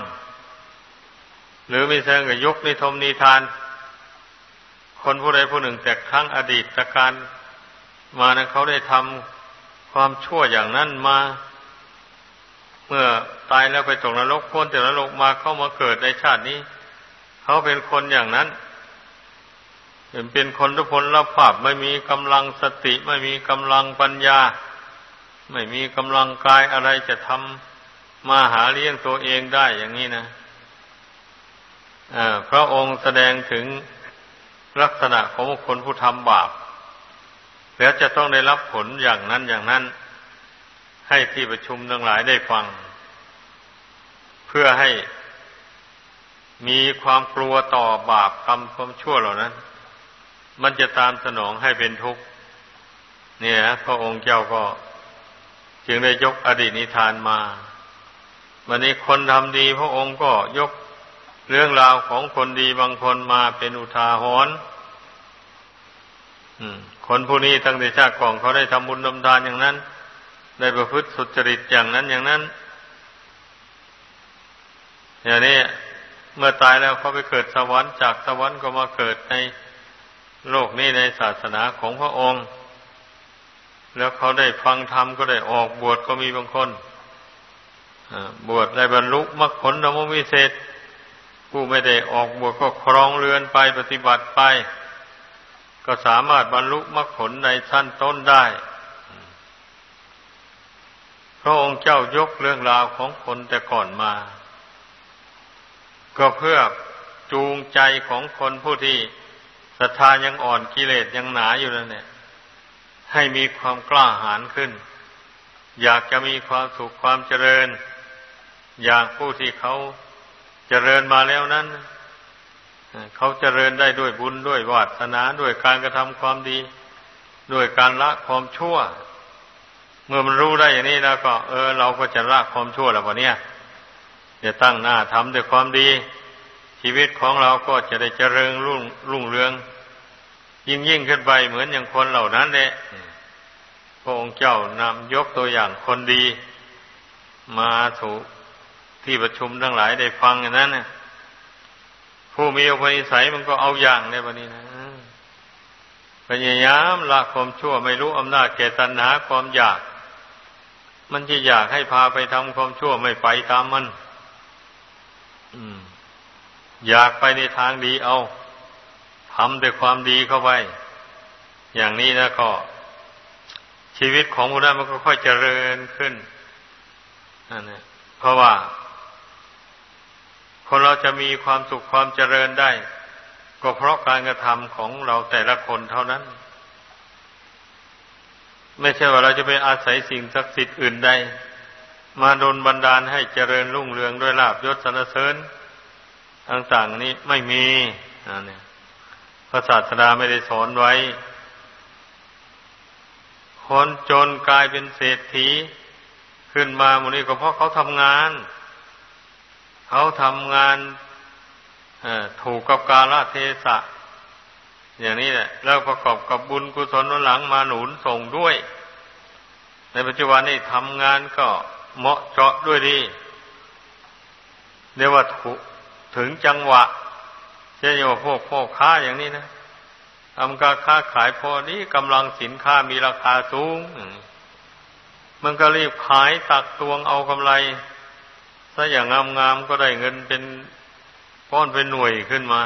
A: หรือไม่ใช่ก็ยกนิทมนิทาน คนผู้ใดผู้หนึ่งแต่ครั้งอดีตการมานะเขาได้ทำ ความชั่วอย่างนั้นมา เมื่อตายแล้วไปตกนรกพ้นจากนรกมาเข้ามาเกิดในชาตินี้ เขาเป็นคนอย่างนั้นเป็นคนทุพพลภาพไม่มีกำลังสติ ไม่มีกำลังปัญญา ไม่มีกำลังกายอะไรจะทำมาหาเลี้ยงตัวเองได้อย่างนี้นะพระองค์แสดงถึงลักษณะของคนผู้ทำบาป แล้วจะต้องได้รับผลอย่างนั้นอย่างนั้น ให้ที่ประชุมทั้งหลายได้ฟัง เพื่อให้มีความกลัวต่อบาปกรรมความชั่วเหล่านั้น มันจะตามสนองให้เป็นทุกข์ เนี่ยพระองค์เจ้าก็ จึงได้ยกอดีตนิทานมาวันนี้คนทำดี พระองค์ก็ยกเรื่องราวของคนดีบางคนมาเป็นอุทาหรณ์ คนผู้นี้ตั้งแต่ชาติก่อนเขาได้ทำบุญทำทานอย่างนั้น ได้ประพฤติสุจริตอย่างนั้นอย่างนั้น อย่างนี้เมื่อตายแล้วเขาไปเกิดสวรรค์จากสวรรค์ก็มาเกิดในโลกนี้ในศาสนาของพระองค์ แล้วเขาได้ฟังธรรมก็ได้ออกบวชก็มีบางคนบวชได้บรรลุมรรคผลธรรมวิเศษ ผู้ไม่ได้ออกบวชก็ครองเรือนไปปฏิบัติไป ก็สามารถบรรลุมรรคผลในชั้นต้นได้ พระองค์เจ้ายกเรื่องราวของคนแต่ก่อนมา ก็เพื่อจูงใจของคนผู้ที่ศรัทธายังอ่อนกิเลสยังหนาอยู่นั่นเนี่ย ให้มีความกล้าหาญขึ้น อยากจะมีความสุขความเจริญ อย่างผู้ที่เขาเจริญมาแล้วนั้น เขาเจริญได้ด้วยบุญด้วยวาสนาด้วยการกระทำความดี ด้วยการละความชั่ว เมื่อมันรู้ได้อย่างนี้แล้วก็ เออ เราก็จะละความชั่วแล้วพอเนี้ยจะตั้งหน้าทำด้วยความดี ชีวิตของเราก็จะได้เจริญรุ่งรุ่งเรือง ยิ่งยิ่งขึ้นไปเหมือนอย่างคนเหล่านั้นแหละพระองค์เจ้านำยกตัวอย่างคนดี มาถูกที่ประชุมทั้งหลายได้ฟังอย่างนั้นนะ ผู้มีอุปนิสัยมันก็เอาอย่างในวันนี้นะพยายามละความชั่วไม่รู้อำนาจเกตันหาความอยาก มันจะอยากให้พาไปทำความชั่วไม่ไปตามมันอยากไปในทางดีเอาทำด้วยความดีเข้าไป อย่างนี้นะก็ ชีวิตของผู้นั้นมันก็ค่อยเจริญขึ้นนั่นแหละเพราะว่า คนเราจะมีความสุขความเจริญได้ ก็เพราะการกระทำของเราแต่ละคนเท่านั้น ไม่ใช่ว่าเราจะไปอาศัยสิ่งศักดิ์สิทธิ์อื่นใด มาดนบันดาลให้เจริญรุ่งเรืองด้วยลาบยศสรรเสริญต่างๆนี้ไม่มีนี่พระศาสดาไม่ได้สอนไว้ คนจนกลายเป็นเศรษฐีขึ้นมาหมูนี้ก็เพราะเขาทำงาน เขาทำงานถูกกับกาลเทศะ อย่างนี้แหละ แล้วประกอบกับบุญกุศลนหลังมาหนุนส่งด้วย ในปัจจุบันนี้ทำงานก็เหมาะเจาะด้วยดีเรียกว่าถึงจังหวะเช่นว่าพวกพ่อค้าอย่างนี้นะทำการค้าขายพอนี้กำลังสินค้ามีราคาสูง มันก็รีบขายตักตวงเอากำไร ถ้าอย่างงามๆก็ได้เงินเป็นก้อนเป็นหน่วยขึ้นมา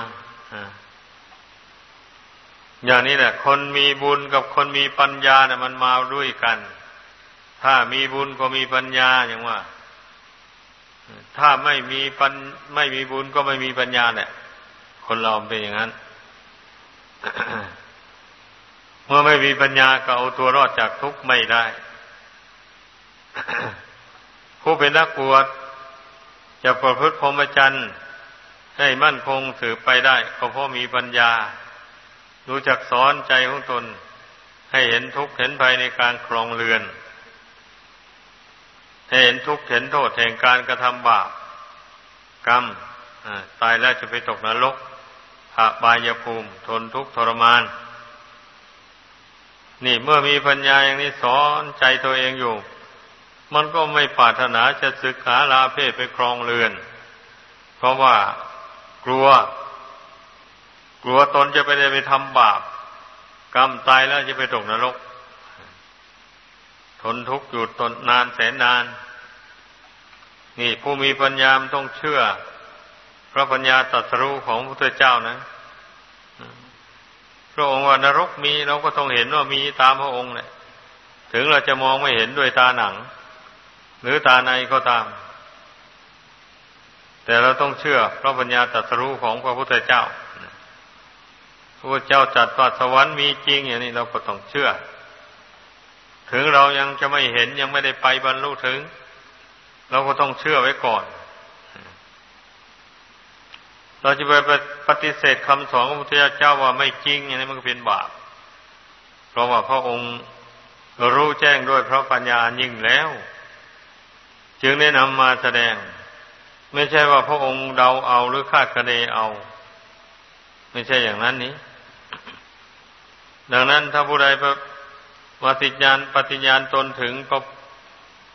A: อย่างนี้แหละคนมีบุญกับคนมีปัญญาเนี่ยมันมาด้วยกัน ถ้ามีบุญก็มีปัญญาอย่างว่า ถ้าไม่มีปัญไม่มีบุญก็ไม่มีปัญญาเนี่ยคนเราเป็นอย่างนั้นเมื่อไม่มีปัญญาก็เอาตัวรอดจากทุกข์ไม่ได้ ผู้เป็นนักบวช จะประพฤติพรหมจรรย์ให้มั่นคงสืบไปได้ก็เพราะมีปัญญา รู้จักสอนใจของตน ให้เห็นทุกข์เห็นภัยในการครองเรือนให้เห็นทุกข์เห็นโทษแห่งการกระทำบาปกรรมตายแล้วจะไปตกนรกอบายภูมิ ทนทุกข์ทรมาน นี่เมื่อมีปัญญาอย่างนี้สอนใจตัวเองอยู่ มันก็ไม่ปรารถนาจะศึกษาลาเพศไปครองเรือน เพราะว่ากลัว กลัวตนจะไปได้ไปทำบาป กรรมตายแล้วจะไปตกนรก ทนทุกข์อยู่ตนนานแสนนาน นี่ผู้มีปัญญามต้องเชื่อ พระปัญญาตรัสรู้ของพระพุทธเจ้านะพระองค์ว่านรกมีเราก็ต้องเห็นว่ามีตามพระองค์เนี่ยถึงเราจะมองไม่เห็นด้วยตาหนัง หรือตาในก็ตาม แต่เราต้องเชื่อพระปัญญาตรัสรู้ของพระพุทธเจ้าพระเจ้าจัดว่าสวรรค์มีจริงอย่างนี้เราก็ต้องเชื่อ ถึงเรายังจะไม่เห็นยังไม่ได้ไปบรรลุถึง เราก็ต้องเชื่อไว้ก่อน เราจะไปปฏิเสธคำสอนของพระพุทธเจ้าว่าไม่จริงอย่างนี้มันก็เป็นบาปเพราะว่าพระองค์รู้แจ้งด้วยพระปัญญายิ่งแล้ว จึงได้นำมาแสดง ไม่ใช่ว่าพระองค์เดาเอาหรือคาดคะเนเอา ไม่ใช่อย่างนั้นนี้ ดังนั้นถ้าผู้ใดปฏิญาณปฏิญาณตนถึงก็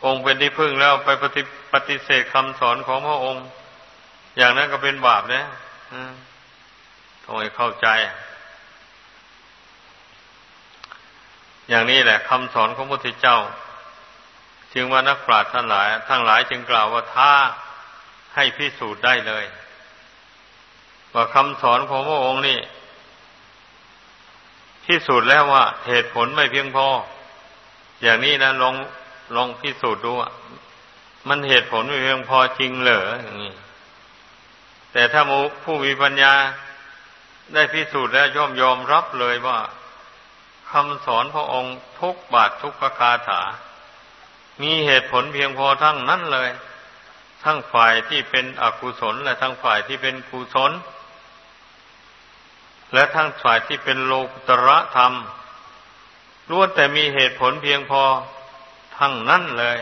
A: องค์เป็นที่พึ่งแล้วไปปฏิปฏิเสธคำสอนของพระองค์ อย่างนั้นก็เป็นบาปนะต้องให้เข้าใจ อย่างนี้แหละคำสอนของพระพุทธเจ้า จึงว่านักปราชญ์ทั้งหลาย ทั้งหลายจึงกล่าวว่าถ้าให้พิสูจน์ได้เลย ว่าคำสอนของพระองค์นี่พิสูจน์แล้วว่าเหตุผลไม่เพียงพอ อย่างนี้นะลองลองพิสูจน์ดูมันเหตุผลไม่เพียงพอจริงเหรออย่างนี้แต่ถ้าผู้มีปัญญาได้พิสูจน์แล้วย่อมยอมรับเลยว่าคำสอนพระองค์ทุกบาททุกคาถา มีเหตุผลเพียงพอทั้งนั้นเลย ทั้งฝ่ายที่เป็นอกุศล และทั้งฝ่ายที่เป็นกุศล และทั้งฝ่ายที่เป็นโลกุตระธรรมล้วนแต่มีเหตุผลเพียงพอทั้งนั้นเลย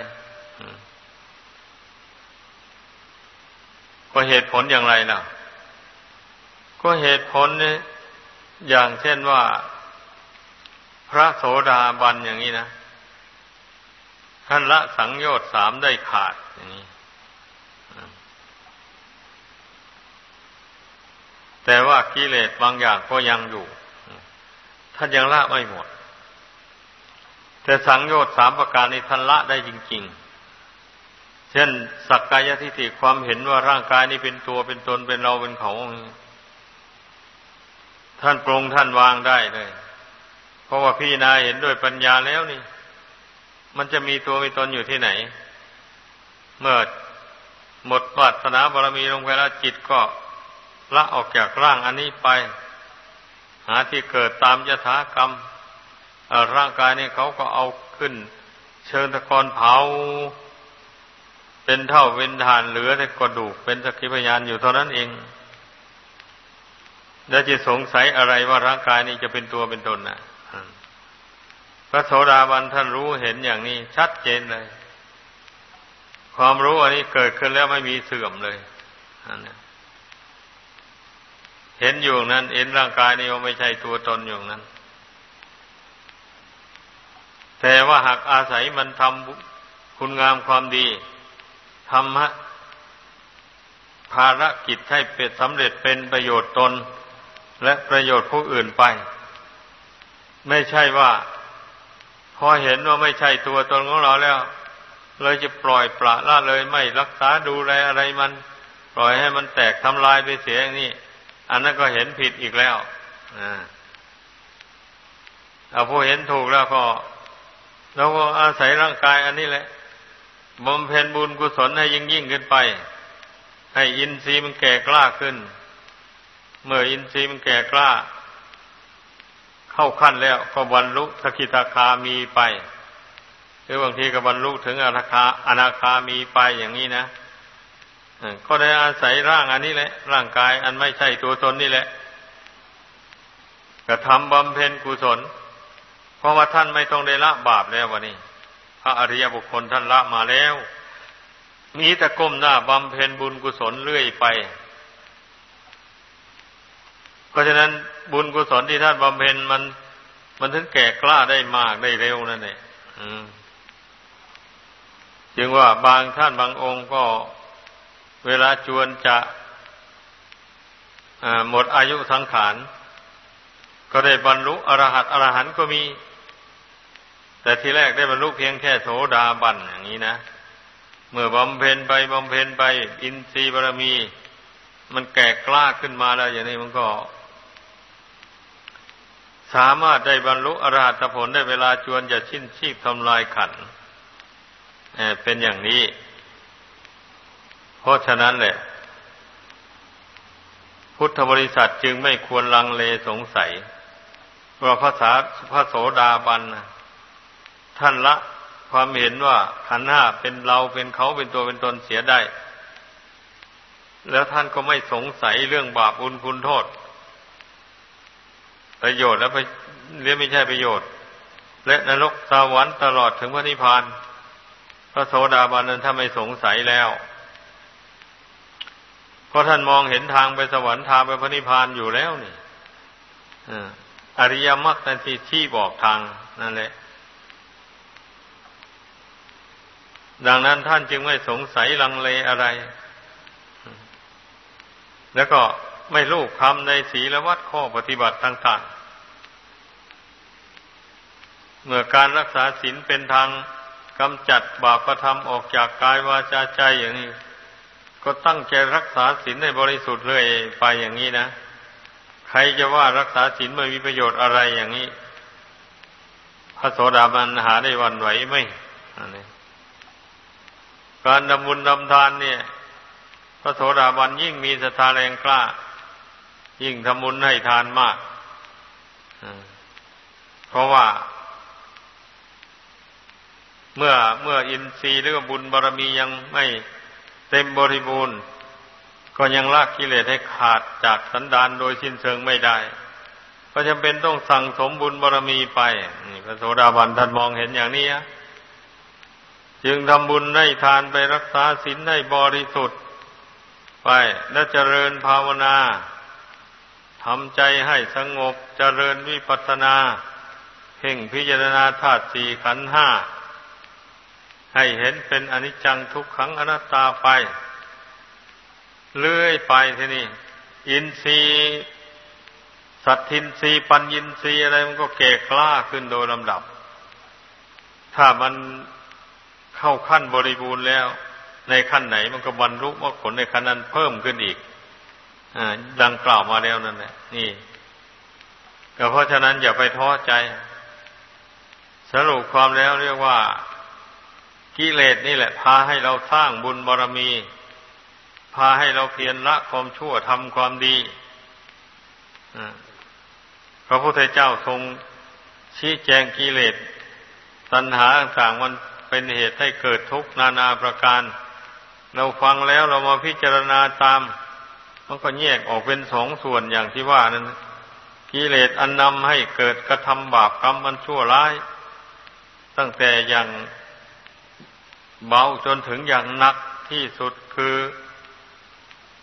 A: ก็เหตุผลอย่างไรล่ะก็เหตุผลนี่อย่างเช่นว่า พระโสดาบันอย่างนี้นะ ท่านละสังโยชน์สามได้ขาดอย่างนี้แต่ว่ากิเลสบางอย่างก็ยังอยู่ท่านยังละไม่หมด แต่สังโยชน์สามประการนี้ท่านละได้จริง ๆ เช่น สักกายทิฏฐิความเห็นว่าร่างกายนี้เป็นตัวเป็นตนเป็นเราเป็นเขาท่านปรงท่านวางได้เลย เพราะว่าพี่นาเห็นด้วยปัญญาแล้วนี่ มันจะมีตัวมีตนอยู่ที่ไหน เมื่อหมดปัสนาบารมีลงไปแล้วจิตก็ละออกจากร่างอันนี้ไป หาที่เกิดตามยถากรรมร่างกายนี่เขาก็เอาขึ้น เชิญตะกอนเผา เป็นเท่าเป็นฐานเหลือแต่กระดูกเป็นสกขีพยานอยู่เท่านั้นเองแล้วจะสงสัยอะไรว่าร่างกายนี้จะเป็นตัวเป็นตนน่ะ พระโสดาบันท่านรู้เห็นอย่างนี้ ชัดเจนเลย ความรู้อันนี้เกิดขึ้นแล้วไม่มีเสื่อมเลยนนเห็นอยู่นั้นเห็นร่างกายนี้ว่าไม่ใช่ตัวตนอยู่นั้น แต่ว่าหากอาศัยมันทำคุณงามความดีทำฮะภารกิจให้เป็นสำเร็จเป็นประโยชน์ตน และประโยชน์ผู้อื่นไป ไม่ใช่ว่า พอเห็นว่าไม่ใช่ตัวตนของเราแล้ว เลยจะปล่อยปละละเลยไม่รักษาดูแลอะไรมัน ปล่อยให้มันแตกทำลายไปเสียอย่างนี้ อันนั้นก็เห็นผิดอีกแล้วเอาผู้เห็นถูกแล้วก็เราก็อาศัยร่างกายอันนี้แหละบำเพ็ญบุญกุศลให้ยิ่งยิ่งขึ้นไป ให้อินทรีย์มันแก่กล้าขึ้น เมื่ออินทรีย์มันแก่กล้า เข้าขั้นแล้วก็บรรลุสกิทาคามีไปหรือบางทีก็บรรลุถึงอนาคาอนาคามีไปอย่างนี้นะก็ได้อาศัยร่างอันนี้แหละ ร่างกายอันไม่ใช่ตัวตนนี่แหละกระทำบำเพ็ญกุศล เพราะว่าท่านไม่ต้องได้ละบาปแล้ววันนี้พระอริยบุคคลท่านละมาแล้ว มีแต่ก้มหน้าบำเพ็ญบุญกุศลเรื่อยไป ราะฉะนั้นบุญกุศลที่ท่านบำเพ็ญมัน มันถึงแก่กล้าได้มากได้เร็วนั่นเองจึงว่าบางท่านบางองค์ก็เวลาจวนจะหมดอายุสังขาร ก็ได้บรรลุอรหัตอรหันก็มี แต่ทีแรกได้บรรลุเพียงแค่โสดาบันอย่างนี้นะ เมื่อบำเพ็ญไปบำเพ็ญไป อินทรีย์บารมี มันแก่กล้าขึ้นมาแล้วอย่างนี้มันก็ สามารถได้บรรลุอรหัตผลได้เวลาจวนจะชิ้นชีพทำลายขันเป็นอย่างนี้ เพราะฉะนั้นแหละ พุทธบริษัทจึงไม่ควรลังเลสงสัยว่าภาษาพระโสดาบันท่านละความเห็นว่าขันห้าเป็นเราเป็นเขาเป็นตัวเป็นตนเสียได้ แล้วท่านก็ไม่สงสัยเรื่องบาปบุญคุณโทษ ประโยชน์และเรียกไม่ใช่ประโยชน์ และนรกสวรรค์ตลอดถึงพระนิพพาน พระโสดาบันนั้นถ้าไม่สงสัยแล้วเพราะท่านมองเห็นทางไปสวรรค์ทางไปพระนิพพานอยู่แล้วนี่อริยมรรคนั่นที่ที่บอกทางนั่นแหละ ดังนั้นท่านจึงไม่สงสัยลังเลอะไร แล้วก็ ไม่ลูกคำในศีลวัดข้อปฏิบัติต่างๆ เมื่อการรักษาศีลเป็นทางกำจัดบาปประทำออกจากกายวาจาใจอย่างนี้ ก็ตั้งใจรักษาศีลให้บริสุทธิ์เลยไปอย่างนี้นะ ใครจะว่ารักษาศีลไม่มีประโยชน์อะไรอย่างนี้ พระโสดาบันหาได้วันไหวไหมการดำบุญดำทานเนี่ย พระโสดาบันยิ่งมีศรัทธาแรงกล้า ยิ่งทำบุญให้ทานมากเพราะว่า เมื่อเมื่ออินทรีย์หรือบุญบารรมียังไม่เต็มบริบูรณ์ ก็ยังลากกิเลสให้ขาดจากสันดานโดยสิ้นเชิงไม่ได้ก็จำเป็นต้องสั่งสมบุญบารมีไปพระโสดาบันท่านมองเห็นอย่างนี้จึงทำบุญให้ทานไปรักษาศีลให้บริสุทธิ์ไปและเจริญภาวนา ทำใจให้สงบเจริญวิปัสสนาเพ่งพิจารณาธาตุสี่ขันห้าให้เห็นเป็นอนิจจังทุกขังอนัตตาไป เลื่อยไปทีนี้อินทรีย์สัตทินทรีย์ปัญญินทรีย์อะไรมันก็เก่กล้าขึ้นโดยลำดับ ถ้ามันเข้าขั้นบริบูรณ์แล้ว ในขั้นไหนมันก็บรรลุมรรคผลในขั้นนั้นเพิ่มขึ้นอีก ดังกล่าวมาแล้วนั่นแหละนี่ก็เพราะฉะนั้นอย่าไปท้อใจ สรุปความแล้วเรียกว่า กิเลสนี่แหละ พาให้เราสร้างบุญบารมี พาให้เราเพียรละความชั่วทำความดีพระพุทธเจ้าทรงชี้แจงกิเลสตัณหาต่างๆมันเป็นเหตุให้เกิดทุกข์นานาประการ เราฟังแล้วเรามาพิจารณาตาม มันก็แยกออกเป็นสองส่วนอย่างที่ว่านั้นกิเลสอันนำให้เกิดกระทำบาปกรรมมันชั่วร้าย ตั้งแต่อย่างเบาจนถึงอย่างหนักที่สุดคือ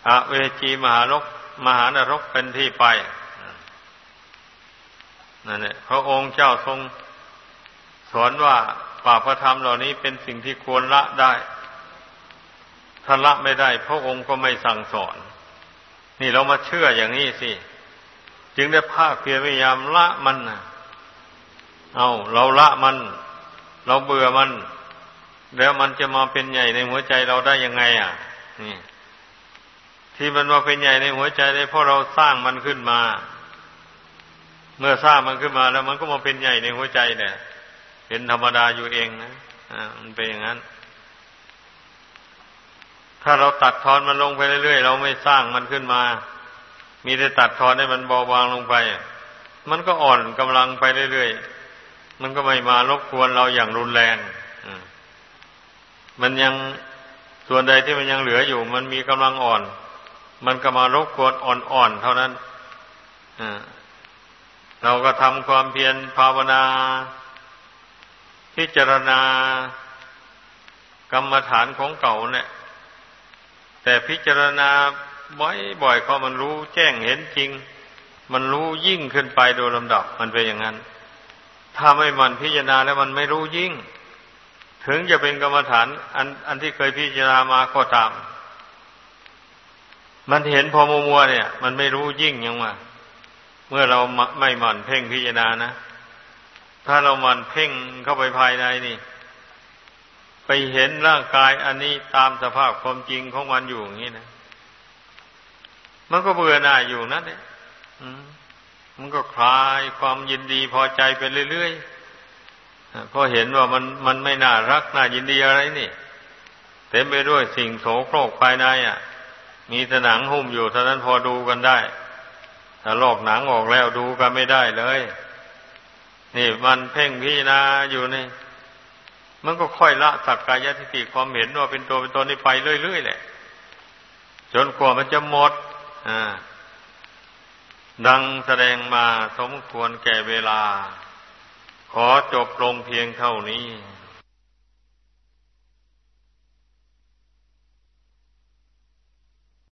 A: อเวจีมหานกมหานรกเป็นที่ไปนั่นแหละพระองค์เจ้าทรงสอนว่าบาปธรรมเหล่านี้เป็นสิ่งที่ควรละได้ถ้าละไม่ได้ พระองค์ก็ไม่สั่งสอน นี่เรามาเชื่ออย่างนี้สิ จึงได้ภาคเพียรพยายามละมันนะเอาเราละมัน เราเบื่อมัน แล้วมันจะมาเป็นใหญ่ในหัวใจเราได้ยังไง อะ นี่ ที่มันมาเป็นใหญ่ในหัวใจได้เพราะเราสร้างมันขึ้นมา เมื่อสร้างมันขึ้นมาแล้วมันก็มาเป็นใหญ่ในหัวใจเนี่ยเป็นธรรมดาอยู่เองนะอ่ามันเป็นอย่างนั้น ถ้าเราตัดทอนมันลงไปเรื่อยๆ เราไม่สร้างมันขึ้นมา มีแต่ตัดทอนให้มันเบาบางลงไป มันก็อ่อนกำลังไปเรื่อยๆ มันก็ไม่มารบกวนเราอย่างรุนแรงมันยังส่วนใดที่มันยังเหลืออยู่ มันมีกำลังอ่อน มันก็มารบกวนอ่อนๆเท่านั้นเราก็ทำความเพียรภาวนา พิจารณากรรมฐานของเก่าเนี่ย แต่พิจารณาบ่อยๆเขามันรู้แจ้งเห็นจริง มันรู้ยิ่งขึ้นไปโดยลำดับมันเป็นอย่างนั้น ถ้าไม่มันพิจารณาแล้วมันไม่รู้ยิ่ง ถึงจะเป็นกรรมฐานอันอันที่เคยพิจารณามาก็ตาม มันเห็นพอมัวๆเนี่ย มันไม่รู้ยิ่งยังว่าเมื่อเราไม่หมั่นเพ่งพิจารณานะ ถ้าเรามันเพ่งเข้าไปภายในนี่ ไปเห็นร่างกายอันนี้ตามสภาพความจริงของมันอยู่อย่างนี้นะ มันก็เบื่อหน่ายอยู่นั่นเองมันก็คลายความยินดีพอใจไปเรื่อยๆพอเห็นว่ามันมันไม่น่ารักน่ายินดีอะไรนี่ เต็มไปด้วยสิ่งโสโครกภายในอะ มีแต่หนังหุ้มอยู่เท่านั้นพอดูกันได้ ถ้าลอกหนังออกแล้วดูกันไม่ได้เลย นี่มันเพ่งพิจารณาอยู่นี่ มันก็ค่อยละสักกายทิฏฐิความเห็นว่าเป็นตัวเป็นตนนี้ไปเรื่อยๆแหละ จนกว่ามันจะหมดดังแสดงมาสมควรแก่เวลา ขอจบลงเพียงเท่านี้